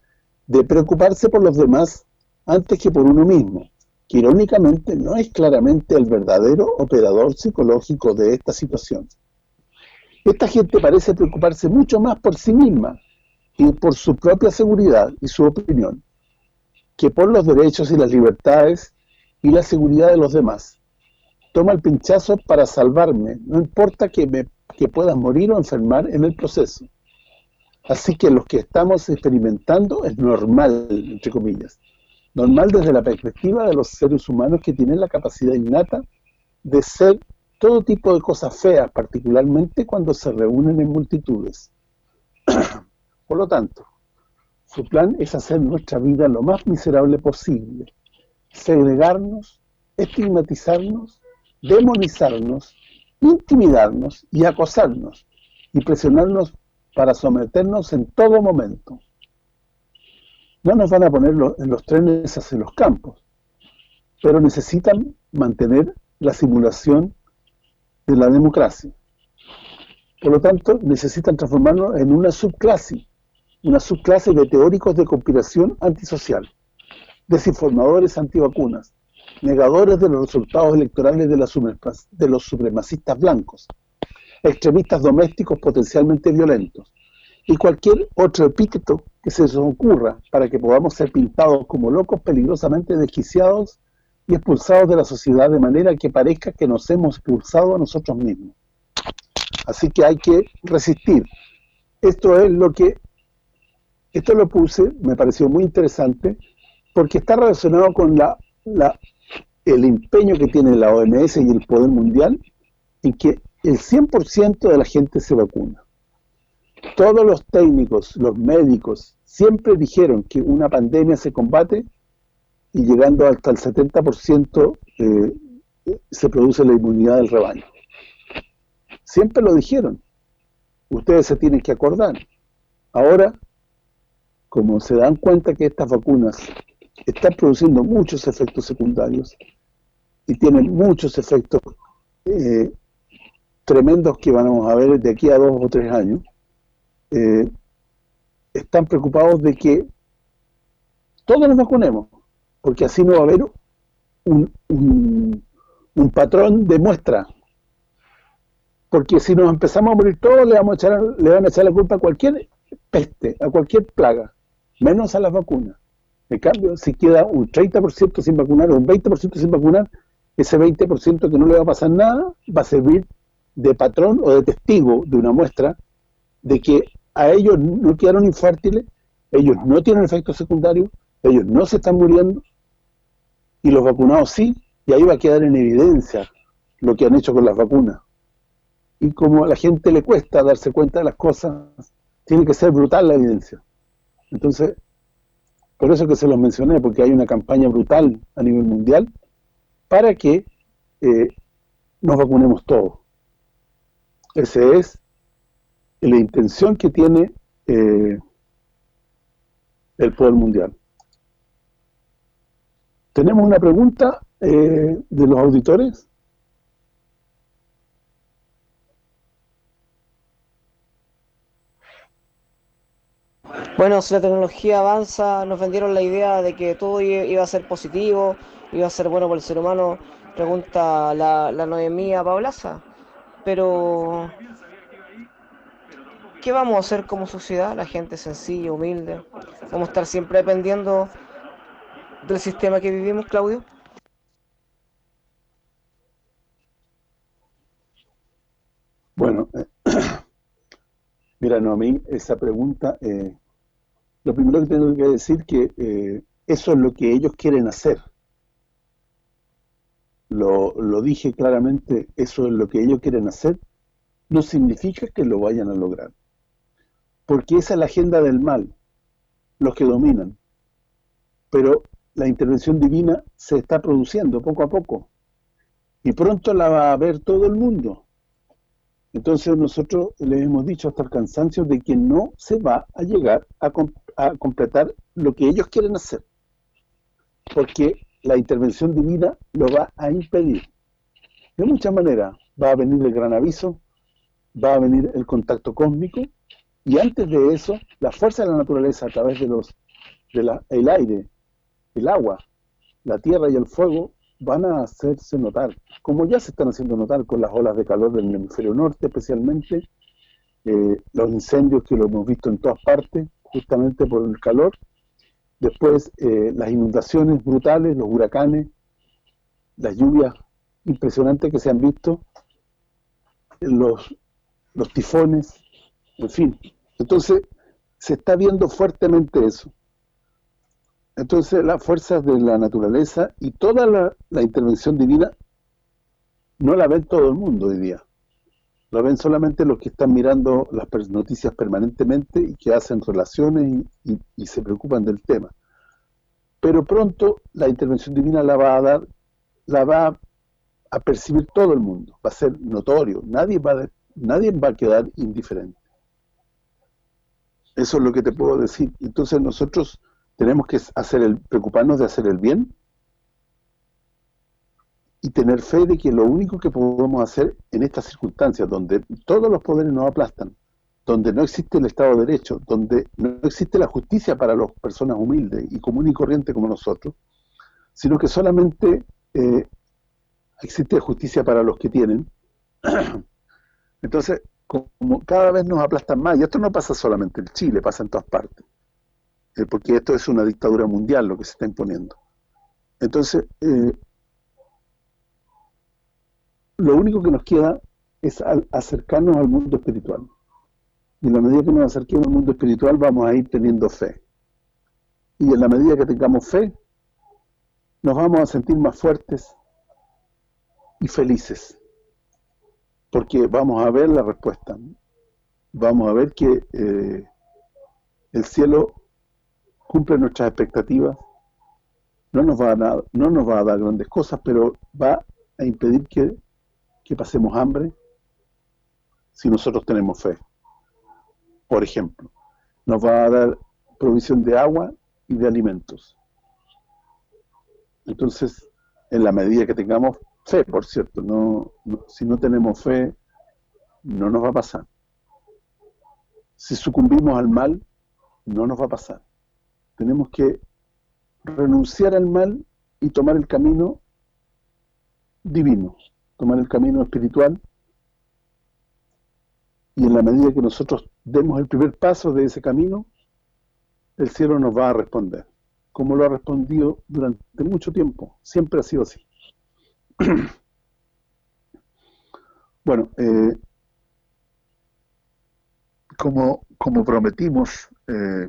de preocuparse por los demás antes que por uno mismo, que irónicamente no es claramente el verdadero operador psicológico de esta situación. Esta gente parece preocuparse mucho más por sí misma y por su propia seguridad y su opinión, que por los derechos y las libertades y la seguridad de los demás. Toma el pinchazo para salvarme, no importa que me que puedas morir o enfermar en el proceso. Así que lo que estamos experimentando es normal, entre comillas. Normal desde la perspectiva de los seres humanos que tienen la capacidad innata de ser todo tipo de cosas feas, particularmente cuando se reúnen en multitudes. Por lo tanto, su plan es hacer nuestra vida lo más miserable posible, segregarnos, estigmatizarnos, demonizarnos intimidarnos y acosarnos y presionarnos para someternos en todo momento. No nos van a poner en los trenes hacia los campos, pero necesitan mantener la simulación de la democracia. Por lo tanto, necesitan transformarnos en una subclase, una subclase de teóricos de conspiración antisocial, desinformadores antivacunas, negadores de los resultados electorales de, de los supremacistas blancos, extremistas domésticos potencialmente violentos, y cualquier otro epíteto que se nos ocurra para que podamos ser pintados como locos peligrosamente desquiciados y expulsados de la sociedad de manera que parezca que nos hemos expulsado a nosotros mismos. Así que hay que resistir. Esto es lo que, esto lo puse, me pareció muy interesante, porque está relacionado con la, la el empeño que tiene la OMS y el Poder Mundial en que el 100% de la gente se vacuna. Todos los técnicos, los médicos, siempre dijeron que una pandemia se combate y llegando hasta el 70% eh, se produce la inmunidad del rebaño. Siempre lo dijeron. Ustedes se tienen que acordar. Ahora, como se dan cuenta que estas vacunas están produciendo muchos efectos secundarios, y tienen muchos efectos eh, tremendos que vamos a ver de aquí a dos o tres años, eh, están preocupados de que todos nos vacunemos, porque así no va a haber un, un, patrón de muestra. Porque si nos empezamos a morir todos, le, vamos a echar, le van a echar la culpa a cualquier peste, a cualquier plaga, menos a las vacunas. En cambio, si queda un 30% sin vacunar o un 20% sin vacunar, ese 20% que no le va a pasar nada va a servir de patrón o de testigo de una muestra de que a ellos no quedaron infértiles, ellos no tienen efectos secundarios, ellos no se están muriendo, y los vacunados sí, y ahí va a quedar en evidencia lo que han hecho con las vacunas. Y como a la gente le cuesta darse cuenta de las cosas, tiene que ser brutal la evidencia. Entonces, por eso que se los mencioné, porque hay una campaña brutal a nivel mundial para que eh, nos vacunemos todos. Esa es la intención que tiene eh, el Poder Mundial. Tenemos una pregunta eh, de los auditores. Bueno, si la tecnología avanza, nos vendieron la idea de que todo iba a ser positivo, iba a ser bueno para el ser humano, pregunta la, la Noemía Paulaza. Pero, ¿qué vamos a hacer como sociedad? La gente sencilla, humilde. ¿Vamos a estar siempre dependiendo del sistema que vivimos, Claudio? Bueno, eh, mira, Noemí, esa pregunta, eh, lo primero que tengo que decir que eh, eso es lo que ellos quieren hacer lo, lo dije claramente, eso es lo que ellos quieren hacer, no significa que lo vayan a lograr. Porque esa es la agenda del mal, los que dominan. Pero la intervención divina se está produciendo poco a poco. Y pronto la va a ver todo el mundo. Entonces nosotros les hemos dicho hasta el cansancio de que no se va a llegar a, a completar lo que ellos quieren hacer. Porque la intervención divina lo va a impedir. De muchas maneras, va a venir el gran aviso, va a venir el contacto cósmico, Y antes de eso, la fuerza de la naturaleza a través de los del aire, el agua, la tierra y el fuego van a hacerse notar, como ya se están haciendo notar con las olas de calor del hemisferio norte especialmente, eh, los incendios que lo hemos visto en todas partes, justamente por el calor, después eh, las inundaciones brutales, los huracanes, las lluvias impresionantes que se han visto, los, los tifones, en fin. Entonces, se está viendo fuertemente eso. Entonces las fuerzas de la naturaleza y toda la, intervención divina no la ven todo el mundo hoy día. La ven solamente los que están mirando las noticias permanentemente y que hacen relaciones y, se preocupan del tema. Pero pronto la intervención divina la va a dar, la va a percibir todo el mundo, va a ser notorio, nadie va a, nadie va a quedar indiferente. Eso es lo que te puedo decir. Entonces nosotros tenemos que hacer el preocuparnos de hacer el bien y tener fe de que lo único que podemos hacer en estas circunstancias, donde todos los poderes nos aplastan, donde no existe el Estado de Derecho, donde no existe la justicia para las personas humildes y común y corriente como nosotros, sino que solamente eh, existe justicia para los que tienen. Entonces, como cada vez nos aplastan más, y esto no pasa solamente en Chile, pasa en todas partes. Eh, porque esto es una dictadura mundial lo que se está imponiendo. Entonces, eh, lo único que nos queda es acercarnos al mundo espiritual. Y en la medida que nos acerquemos al mundo espiritual vamos a ir teniendo fe. Y en la medida que tengamos fe, nos vamos a sentir más fuertes y felices. Porque vamos a ver la respuesta. Vamos a ver que eh, el cielo cumple nuestras expectativas, no nos va a dar, no nos va a dar grandes cosas, pero va a impedir que, que pasemos hambre si nosotros tenemos fe. Por ejemplo, nos va a dar provisión de agua y de alimentos. Entonces, en la medida que tengamos fe, por cierto, no, si no tenemos fe, no nos va a pasar. Si sucumbimos al mal, no nos va a pasar tenemos que renunciar al mal y tomar el camino divino, tomar el camino espiritual y en la medida que nosotros demos el primer paso de ese camino, el cielo nos va a responder, como lo ha respondido durante mucho tiempo, siempre ha sido así. bueno, eh, como, prometimos, eh,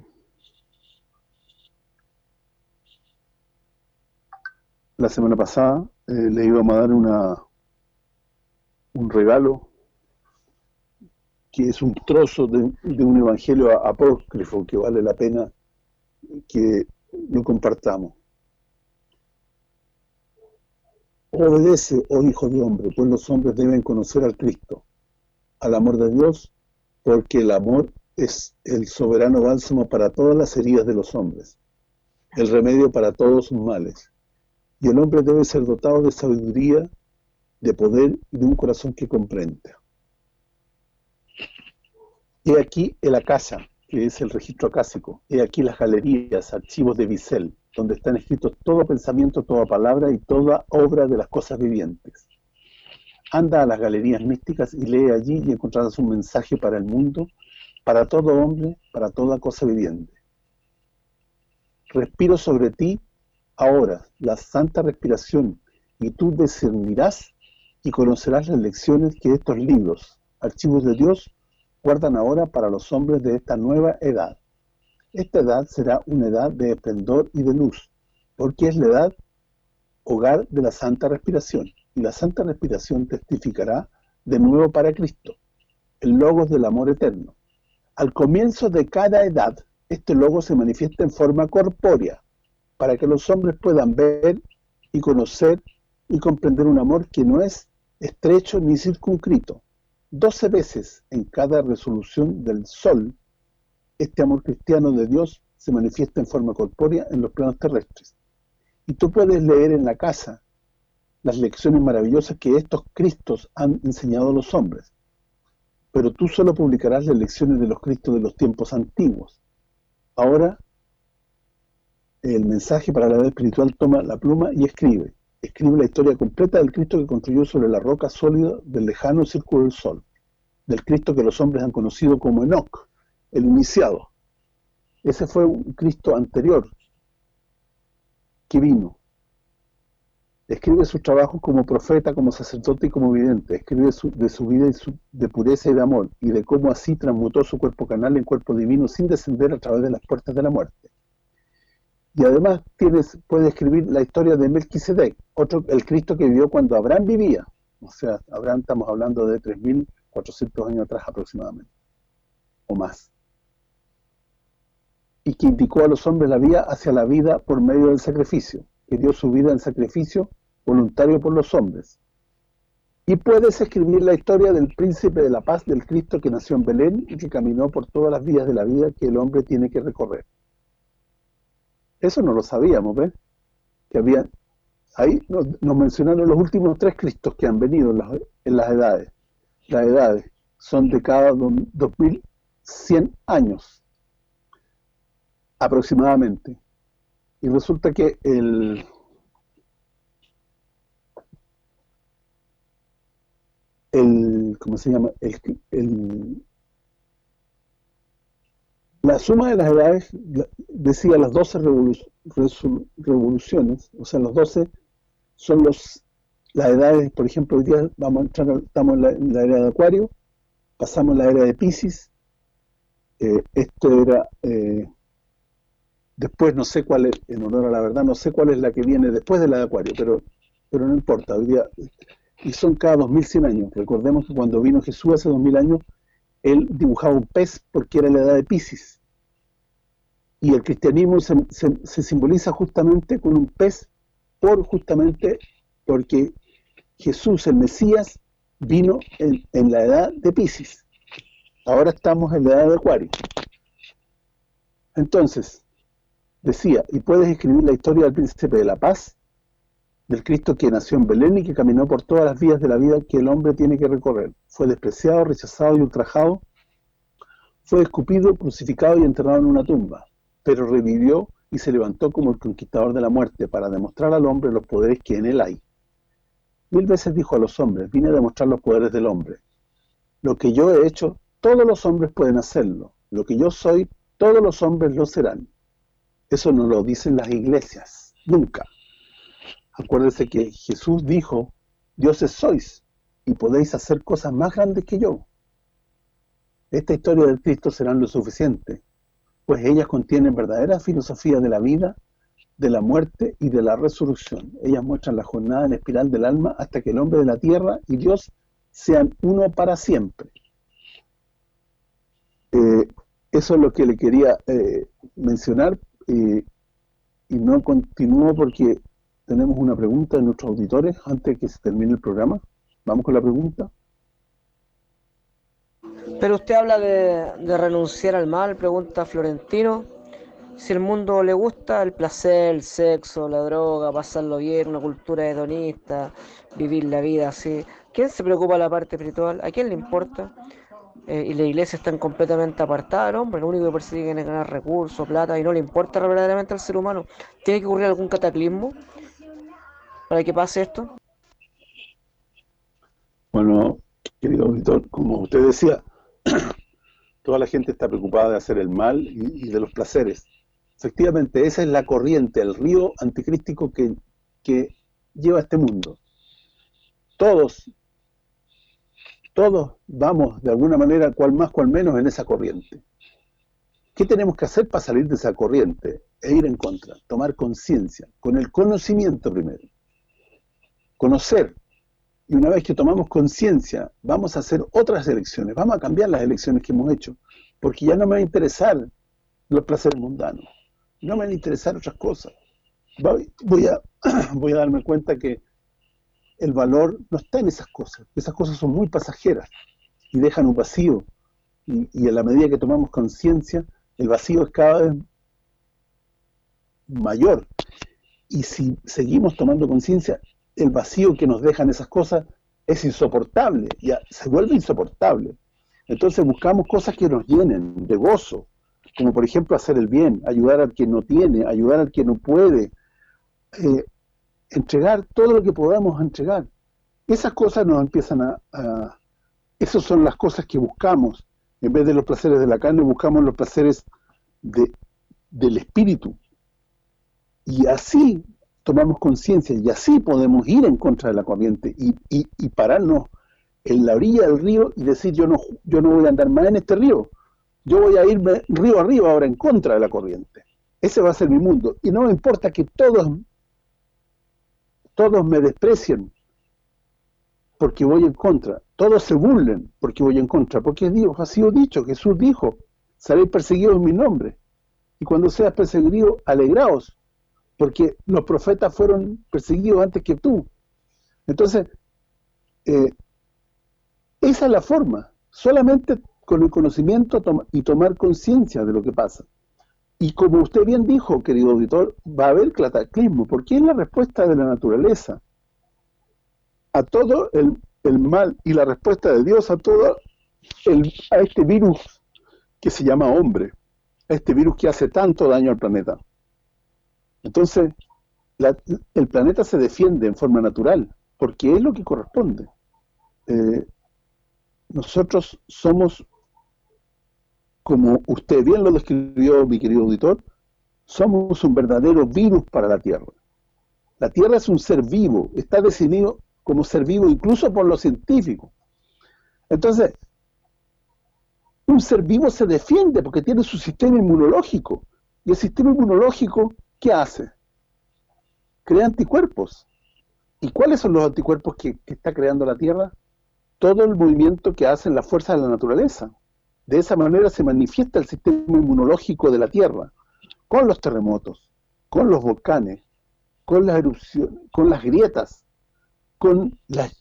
la semana pasada eh, le íbamos a dar una un regalo que es un trozo de, un evangelio apócrifo que vale la pena que lo compartamos. Obedece, oh hijo de hombre, pues los hombres deben conocer al Cristo, al amor de Dios, porque el amor es el soberano bálsamo para todas las heridas de los hombres, el remedio para todos sus males y el hombre debe ser dotado de sabiduría, de poder y de un corazón que comprenda. He aquí el Acasa, que es el registro acásico. He aquí las galerías, archivos de Bisel, donde están escritos todo pensamiento, toda palabra y toda obra de las cosas vivientes. Anda a las galerías místicas y lee allí y encontrarás un mensaje para el mundo, para todo hombre, para toda cosa viviente. Respiro sobre ti ahora la santa respiración y tú discernirás y conocerás las lecciones que estos libros, archivos de Dios, guardan ahora para los hombres de esta nueva edad. Esta edad será una edad de esplendor y de luz, porque es la edad hogar de la santa respiración, y la santa respiración testificará de nuevo para Cristo, el logos del amor eterno. Al comienzo de cada edad, este logo se manifiesta en forma corpórea, para que los hombres puedan ver y conocer y comprender un amor que no es estrecho ni circunscrito. Doce veces en cada resolución del sol, este amor cristiano de Dios se manifiesta en forma corpórea en los planos terrestres. Y tú puedes leer en la casa las lecciones maravillosas que estos Cristos han enseñado a los hombres. pero tú solo publicarás las lecciones de los Cristos de los tiempos antiguos. Ahora, el mensaje para la edad espiritual toma la pluma y escribe. Escribe la historia completa del Cristo que construyó sobre la roca sólida del lejano círculo del sol, del Cristo que los hombres han conocido como Enoch, el iniciado. Ese fue un Cristo anterior que vino. Escribe su trabajo como profeta, como sacerdote y como vidente. Escribe de su vida y de pureza y de amor, y de cómo así transmutó su cuerpo canal en cuerpo divino sin descender a través de las puertas de la muerte. Y además tienes, puede escribir la historia de Melquisedec, otro, el Cristo que vivió cuando Abraham vivía. O sea, Abraham estamos hablando de 3.400 años atrás aproximadamente, o más. Y que indicó a los hombres la vía hacia la vida por medio del sacrificio, que dio su vida en sacrificio voluntario por los hombres. Y puedes escribir la historia del príncipe de la paz del Cristo que nació en Belén y que caminó por todas las vías de la vida que el hombre tiene que recorrer. Eso no lo sabíamos, ¿ves? Que había ahí nos, mencionaron los últimos tres Cristos que han venido en las, en las edades. Las edades son de cada 2100 años aproximadamente. Y resulta que el el, ¿cómo se llama? El, la suma de las edades decía las 12 revoluciones, o sea, los 12 son los las edades, por ejemplo, hoy día vamos a entrar, estamos en la, era de Acuario, pasamos la era de Pisces, eh, esto era, eh, después no sé cuál es, en honor a la verdad, no sé cuál es la que viene después de la de Acuario, pero pero no importa, hoy día y son cada 2100 años. Recordemos que cuando vino Jesús hace 2000 años, él dibujaba un pez porque era la edad de Pisces. Y el cristianismo se, simboliza justamente con un pez por justamente porque Jesús, el Mesías, vino en, en la edad de Pisces. Ahora estamos en la edad de Acuario. Entonces, decía, y puedes escribir la historia del príncipe de la paz, del Cristo que nació en Belén y que caminó por todas las vías de la vida que el hombre tiene que recorrer. Fue despreciado, rechazado y ultrajado, fue escupido, crucificado y enterrado en una tumba, pero revivió y se levantó como el conquistador de la muerte para demostrar al hombre los poderes que en él hay. Mil veces dijo a los hombres, vine a demostrar los poderes del hombre. Lo que yo he hecho, todos los hombres pueden hacerlo. Lo que yo soy, todos los hombres lo serán. Eso no lo dicen las iglesias, nunca. Acuérdense que Jesús dijo, dioses sois y podéis hacer cosas más grandes que yo. Esta historia del Cristo será lo suficiente, pues ellas contienen verdadera filosofía de la vida, de la muerte y de la resurrección. Ellas muestran la jornada en espiral del alma hasta que el hombre de la tierra y Dios sean uno para siempre. Eh, eso es lo que le quería eh, mencionar eh, y no continúo porque tenemos una pregunta de nuestros auditores antes de que se termine el programa. Vamos con la pregunta. Pero usted habla de, renunciar al mal, pregunta Florentino. Si el mundo le gusta el placer, el sexo, la droga, pasarlo bien, una cultura hedonista, vivir la vida así, ¿quién se preocupa de la parte espiritual? ¿A quién le importa? Eh, y la iglesia está completamente apartada del hombre, lo único que persiguen es ganar recursos, plata, y no le importa verdaderamente al ser humano. ¿Tiene que ocurrir algún cataclismo? para que pase esto? Bueno, querido auditor, como usted decía, toda la gente está preocupada de hacer el mal y, de los placeres. Efectivamente, esa es la corriente, el río anticrístico que, que lleva a este mundo. Todos, todos vamos de alguna manera, cual más, cual menos, en esa corriente. ¿Qué tenemos que hacer para salir de esa corriente e ir en contra? Tomar conciencia, con el conocimiento primero conocer. Y una vez que tomamos conciencia, vamos a hacer otras elecciones, vamos a cambiar las elecciones que hemos hecho, porque ya no me va a interesar los placeres mundanos, no me van a interesar otras cosas. Voy a, voy a darme cuenta que el valor no está en esas cosas, esas cosas son muy pasajeras y dejan un vacío. Y, a la medida que tomamos conciencia, el vacío es cada vez mayor. Y si seguimos tomando conciencia, el vacío que nos dejan esas cosas es insoportable, ya se vuelve insoportable. Entonces buscamos cosas que nos llenen de gozo, como por ejemplo hacer el bien, ayudar al que no tiene, ayudar al que no puede, eh, entregar todo lo que podamos entregar. Esas cosas nos empiezan a, a... Esas son las cosas que buscamos. En vez de los placeres de la carne, buscamos los placeres de, del espíritu. Y así tomamos conciencia, y así podemos ir en contra de la corriente y, y, y pararnos en la orilla del río y decir yo no yo no voy a andar más en este río, yo voy a irme río arriba ahora en contra de la corriente. Ese va a ser mi mundo. Y no me importa que todos todos me desprecien porque voy en contra, todos se burlen porque voy en contra, porque Dios ha sido dicho, Jesús dijo, seréis perseguidos en mi nombre, y cuando seas perseguido, alegraos, porque los profetas fueron perseguidos antes que tú. Entonces, eh, esa es la forma, solamente con el conocimiento y tomar conciencia de lo que pasa. Y como usted bien dijo, querido auditor, va a haber cataclismo, porque es la respuesta de la naturaleza a todo el, mal y la respuesta de Dios a todo el, a este virus que se llama hombre, a este virus que hace tanto daño al planeta. Entonces, el planeta se defiende en forma natural, porque es lo que corresponde. Eh, nosotros somos como usted bien lo describió, mi querido auditor, somos un verdadero virus para la Tierra. La Tierra es un ser vivo, está definido como ser vivo incluso por los científicos. Entonces, un ser vivo se defiende porque tiene su sistema inmunológico. Y el sistema inmunológico, ¿qué hace? Crea anticuerpos. ¿Y cuáles son los anticuerpos que, que está creando la Tierra? Todo el movimiento que hacen las fuerzas de la naturaleza. De esa manera se manifiesta el sistema inmunológico de la Tierra, con los terremotos, con los volcanes, con las erupciones, con las grietas, con las,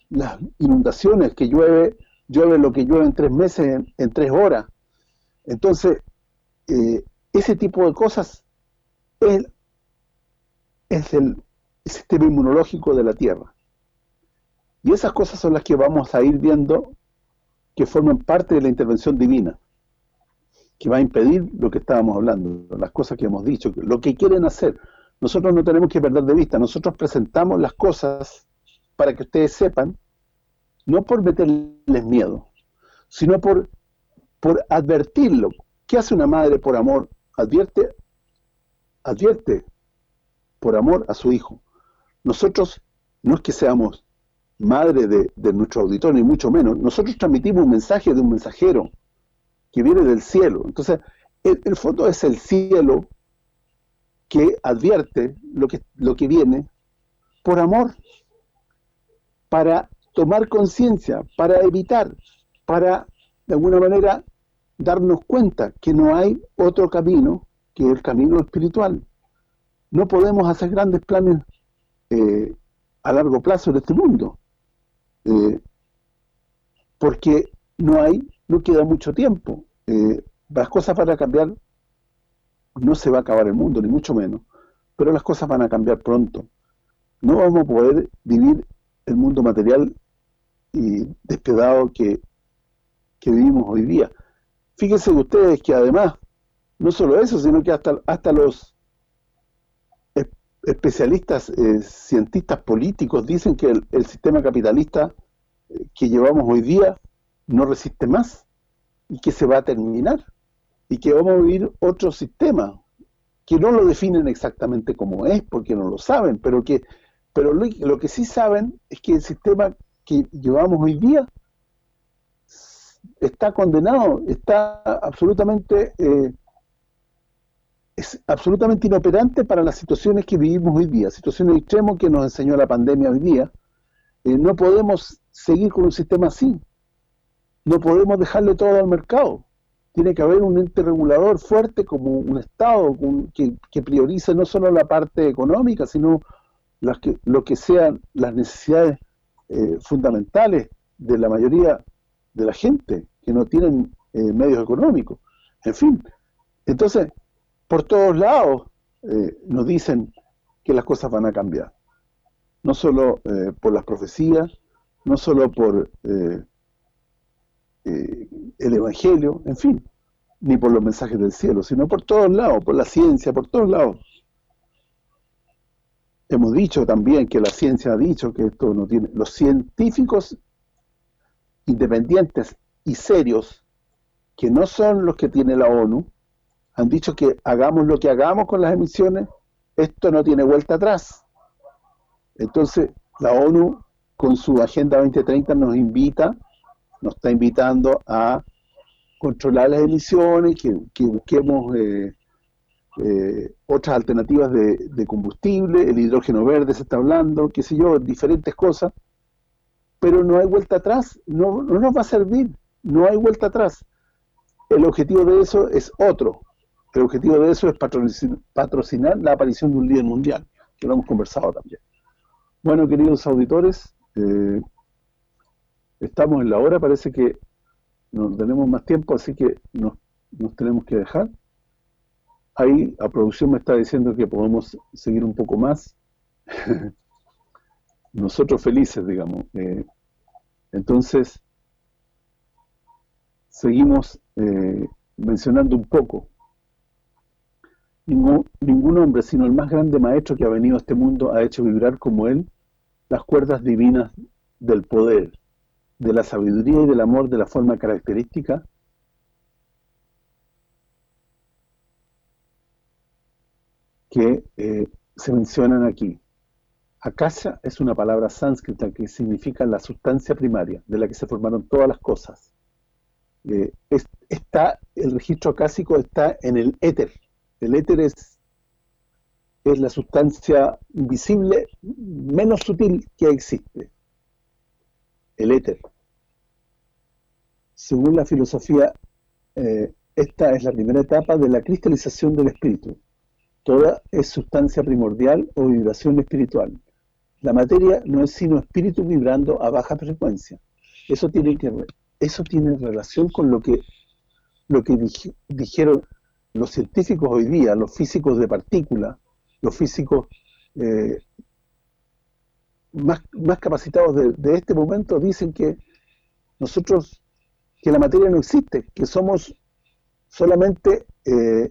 inundaciones que llueve, llueve lo que llueve en tres meses, en, tres horas. Entonces, eh, ese tipo de cosas es, es el sistema inmunológico de la Tierra. Y esas cosas son las que vamos a ir viendo que forman parte de la intervención divina, que va a impedir lo que estábamos hablando, las cosas que hemos dicho, lo que quieren hacer. Nosotros no tenemos que perder de vista, nosotros presentamos las cosas para que ustedes sepan, no por meterles miedo, sino por, por advertirlo. ¿Qué hace una madre por amor? Advierte, advierte por amor a su hijo. Nosotros no es que seamos madre de, nuestro auditor, ni mucho menos, nosotros transmitimos un mensaje de un mensajero que viene del cielo. Entonces, el, fondo es el cielo que advierte lo que, lo que viene por amor, para tomar conciencia, para evitar, para, de alguna manera, darnos cuenta que no hay otro camino que el camino espiritual. No podemos hacer grandes planes eh, a largo plazo en este mundo. Eh, porque no hay, no queda mucho tiempo. Eh, las cosas van a cambiar, no se va a acabar el mundo, ni mucho menos, pero las cosas van a cambiar pronto. No vamos a poder vivir el mundo material y despedado que, que vivimos hoy día. Fíjense ustedes que además, no solo eso, sino que hasta, hasta los especialistas, eh, cientistas políticos dicen que el, sistema capitalista eh, que llevamos hoy día no resiste más y que se va a terminar y que vamos a vivir otro sistema que no lo definen exactamente como es porque no lo saben, pero que pero lo, que sí saben es que el sistema que llevamos hoy día está condenado, está absolutamente eh, es absolutamente inoperante para las situaciones que vivimos hoy día, situaciones extremas que nos enseñó la pandemia hoy día. Eh, no podemos seguir con un sistema así. No podemos dejarle todo al mercado. Tiene que haber un ente regulador fuerte como un Estado que, priorice no solo la parte económica, sino las que, lo que sean las necesidades eh, fundamentales de la mayoría de la gente que no tienen eh, medios económicos. En fin, entonces por todos lados eh, nos dicen que las cosas van a cambiar. No solo eh, por las profecías, no solo por eh, el Evangelio, en fin, ni por los mensajes del cielo, sino por todos lados, por la ciencia, por todos lados. Hemos dicho también que la ciencia ha dicho que esto no tiene... Los científicos independientes y serios, que no son los que tiene la ONU, han dicho que hagamos lo que hagamos con las emisiones, esto no tiene vuelta atrás. Entonces, la ONU con su Agenda 2030 nos invita, nos está invitando a controlar las emisiones, que, busquemos eh, eh, otras alternativas de, combustible, el hidrógeno verde se está hablando, qué sé yo, diferentes cosas, pero no hay vuelta atrás, no, no nos va a servir, no hay vuelta atrás. El objetivo de eso es otro, el objetivo de eso es patrocinar la aparición de un líder mundial, que lo hemos conversado también. Bueno, queridos auditores, eh, estamos en la hora, parece que no tenemos más tiempo, así que nos, tenemos que dejar. Ahí a producción me está diciendo que podemos seguir un poco más. Nosotros felices, digamos. Eh, entonces, seguimos eh, mencionando un poco. Ningún, hombre, sino el más grande maestro que ha venido a este mundo, ha hecho vibrar como él las cuerdas divinas del poder, de la sabiduría y del amor de la forma característica que eh, se mencionan aquí. Akasha es una palabra sánscrita que significa la sustancia primaria, de la que se formaron todas las cosas. Eh, está El registro acásico está en el éter. El éter es, es la sustancia invisible menos sutil que existe el éter. Según la filosofía, eh, esta es la primera etapa de la cristalización del espíritu. Toda es sustancia primordial o vibración espiritual. La materia no es sino espíritu vibrando a baja frecuencia. Eso tiene que eso tiene relación con lo que lo que dijeron los científicos hoy día, los físicos de partículas, los físicos eh, más, capacitados de, este momento dicen que nosotros, que la materia no existe, que somos solamente eh,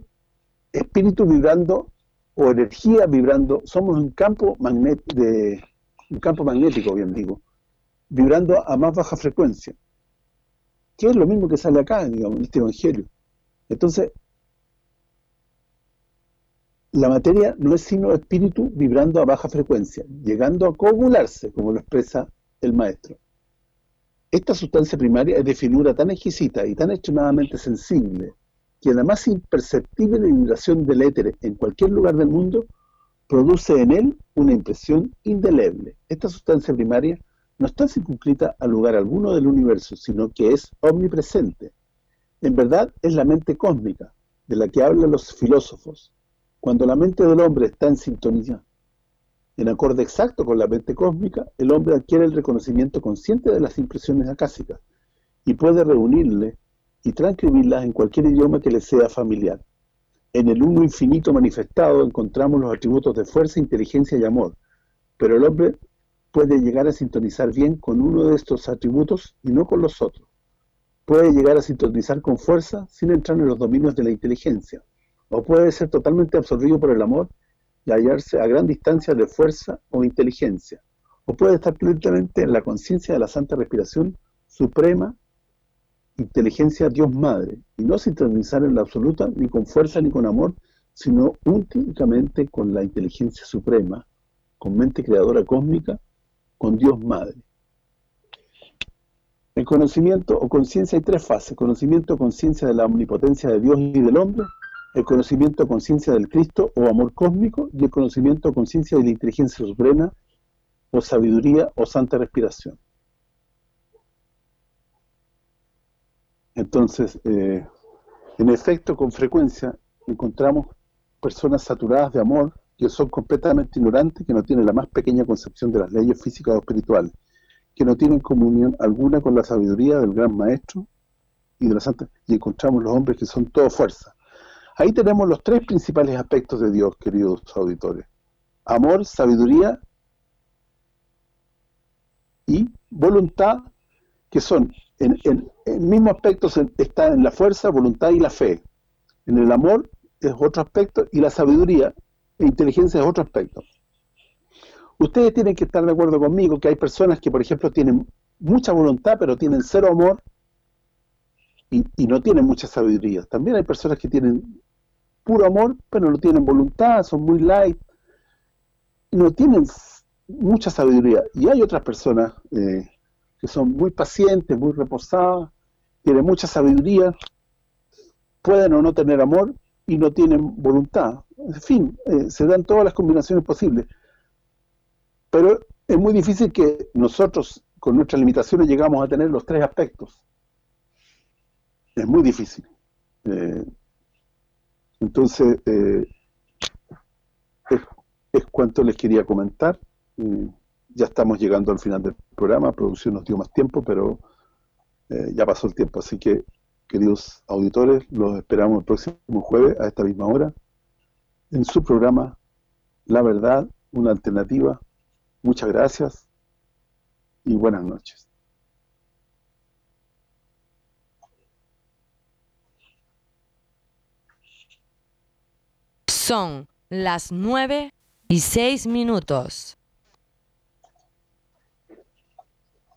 espíritu vibrando o energía vibrando, somos un campo de un campo magnético, bien digo, vibrando a más baja frecuencia. Que es lo mismo que sale acá, digamos, en este evangelio. Entonces, la materia no es sino espíritu vibrando a baja frecuencia, llegando a coagularse, como lo expresa el maestro. Esta sustancia primaria es de finura tan exquisita y tan extremadamente sensible que la más imperceptible vibración del éter en cualquier lugar del mundo produce en él una impresión indeleble. Esta sustancia primaria no está circunscrita a lugar alguno del universo, sino que es omnipresente. En verdad es la mente cósmica, de la que hablan los filósofos, cuando la mente del hombre está en sintonía, en acorde exacto con la mente cósmica, el hombre adquiere el reconocimiento consciente de las impresiones acásicas y puede reunirle y transcribirlas en cualquier idioma que le sea familiar. En el uno infinito manifestado encontramos los atributos de fuerza, inteligencia y amor, pero el hombre puede llegar a sintonizar bien con uno de estos atributos y no con los otros. Puede llegar a sintonizar con fuerza sin entrar en los dominios de la inteligencia o puede ser totalmente absorbido por el amor y hallarse a gran distancia de fuerza o inteligencia, o puede estar plenamente en la conciencia de la santa respiración suprema, inteligencia Dios Madre, y no sintonizar en la absoluta ni con fuerza ni con amor, sino únicamente con la inteligencia suprema, con mente creadora cósmica, con Dios Madre. El conocimiento o conciencia hay tres fases, conocimiento o conciencia de la omnipotencia de Dios y del hombre, el conocimiento conciencia del Cristo o amor cósmico y el conocimiento conciencia de la inteligencia suprema o sabiduría o santa respiración. Entonces, eh, en efecto, con frecuencia encontramos personas saturadas de amor que son completamente ignorantes, que no tienen la más pequeña concepción de las leyes físicas o espirituales, que no tienen comunión alguna con la sabiduría del gran maestro y de la santa, y encontramos los hombres que son todo fuerza, Ahí tenemos los tres principales aspectos de Dios, queridos auditores. Amor, sabiduría y voluntad, que son en, el mismo aspecto está en la fuerza, voluntad y la fe. En el amor es otro aspecto y la sabiduría e inteligencia es otro aspecto. Ustedes tienen que estar de acuerdo conmigo que hay personas que, por ejemplo, tienen mucha voluntad pero tienen cero amor y, no tienen mucha sabiduría. También hay personas que tienen puro amor pero no tienen voluntad, son muy light, no tienen mucha sabiduría. Y hay otras personas eh, que son muy pacientes, muy reposadas, tienen mucha sabiduría, pueden o no tener amor y no tienen voluntad. En fin, eh, se dan todas las combinaciones posibles. Pero es muy difícil que nosotros, con nuestras limitaciones, llegamos a tener los tres aspectos. Es muy difícil. Eh, entonces, es, es cuanto les quería comentar. Mm, ya estamos llegando al final del programa, producción nos dio más tiempo, pero eh, ya pasó el tiempo, así que queridos auditores, los esperamos el próximo jueves a esta misma hora en su programa La Verdad, una alternativa. Muchas gracias y buenas noches. Son las nueve y seis minutos.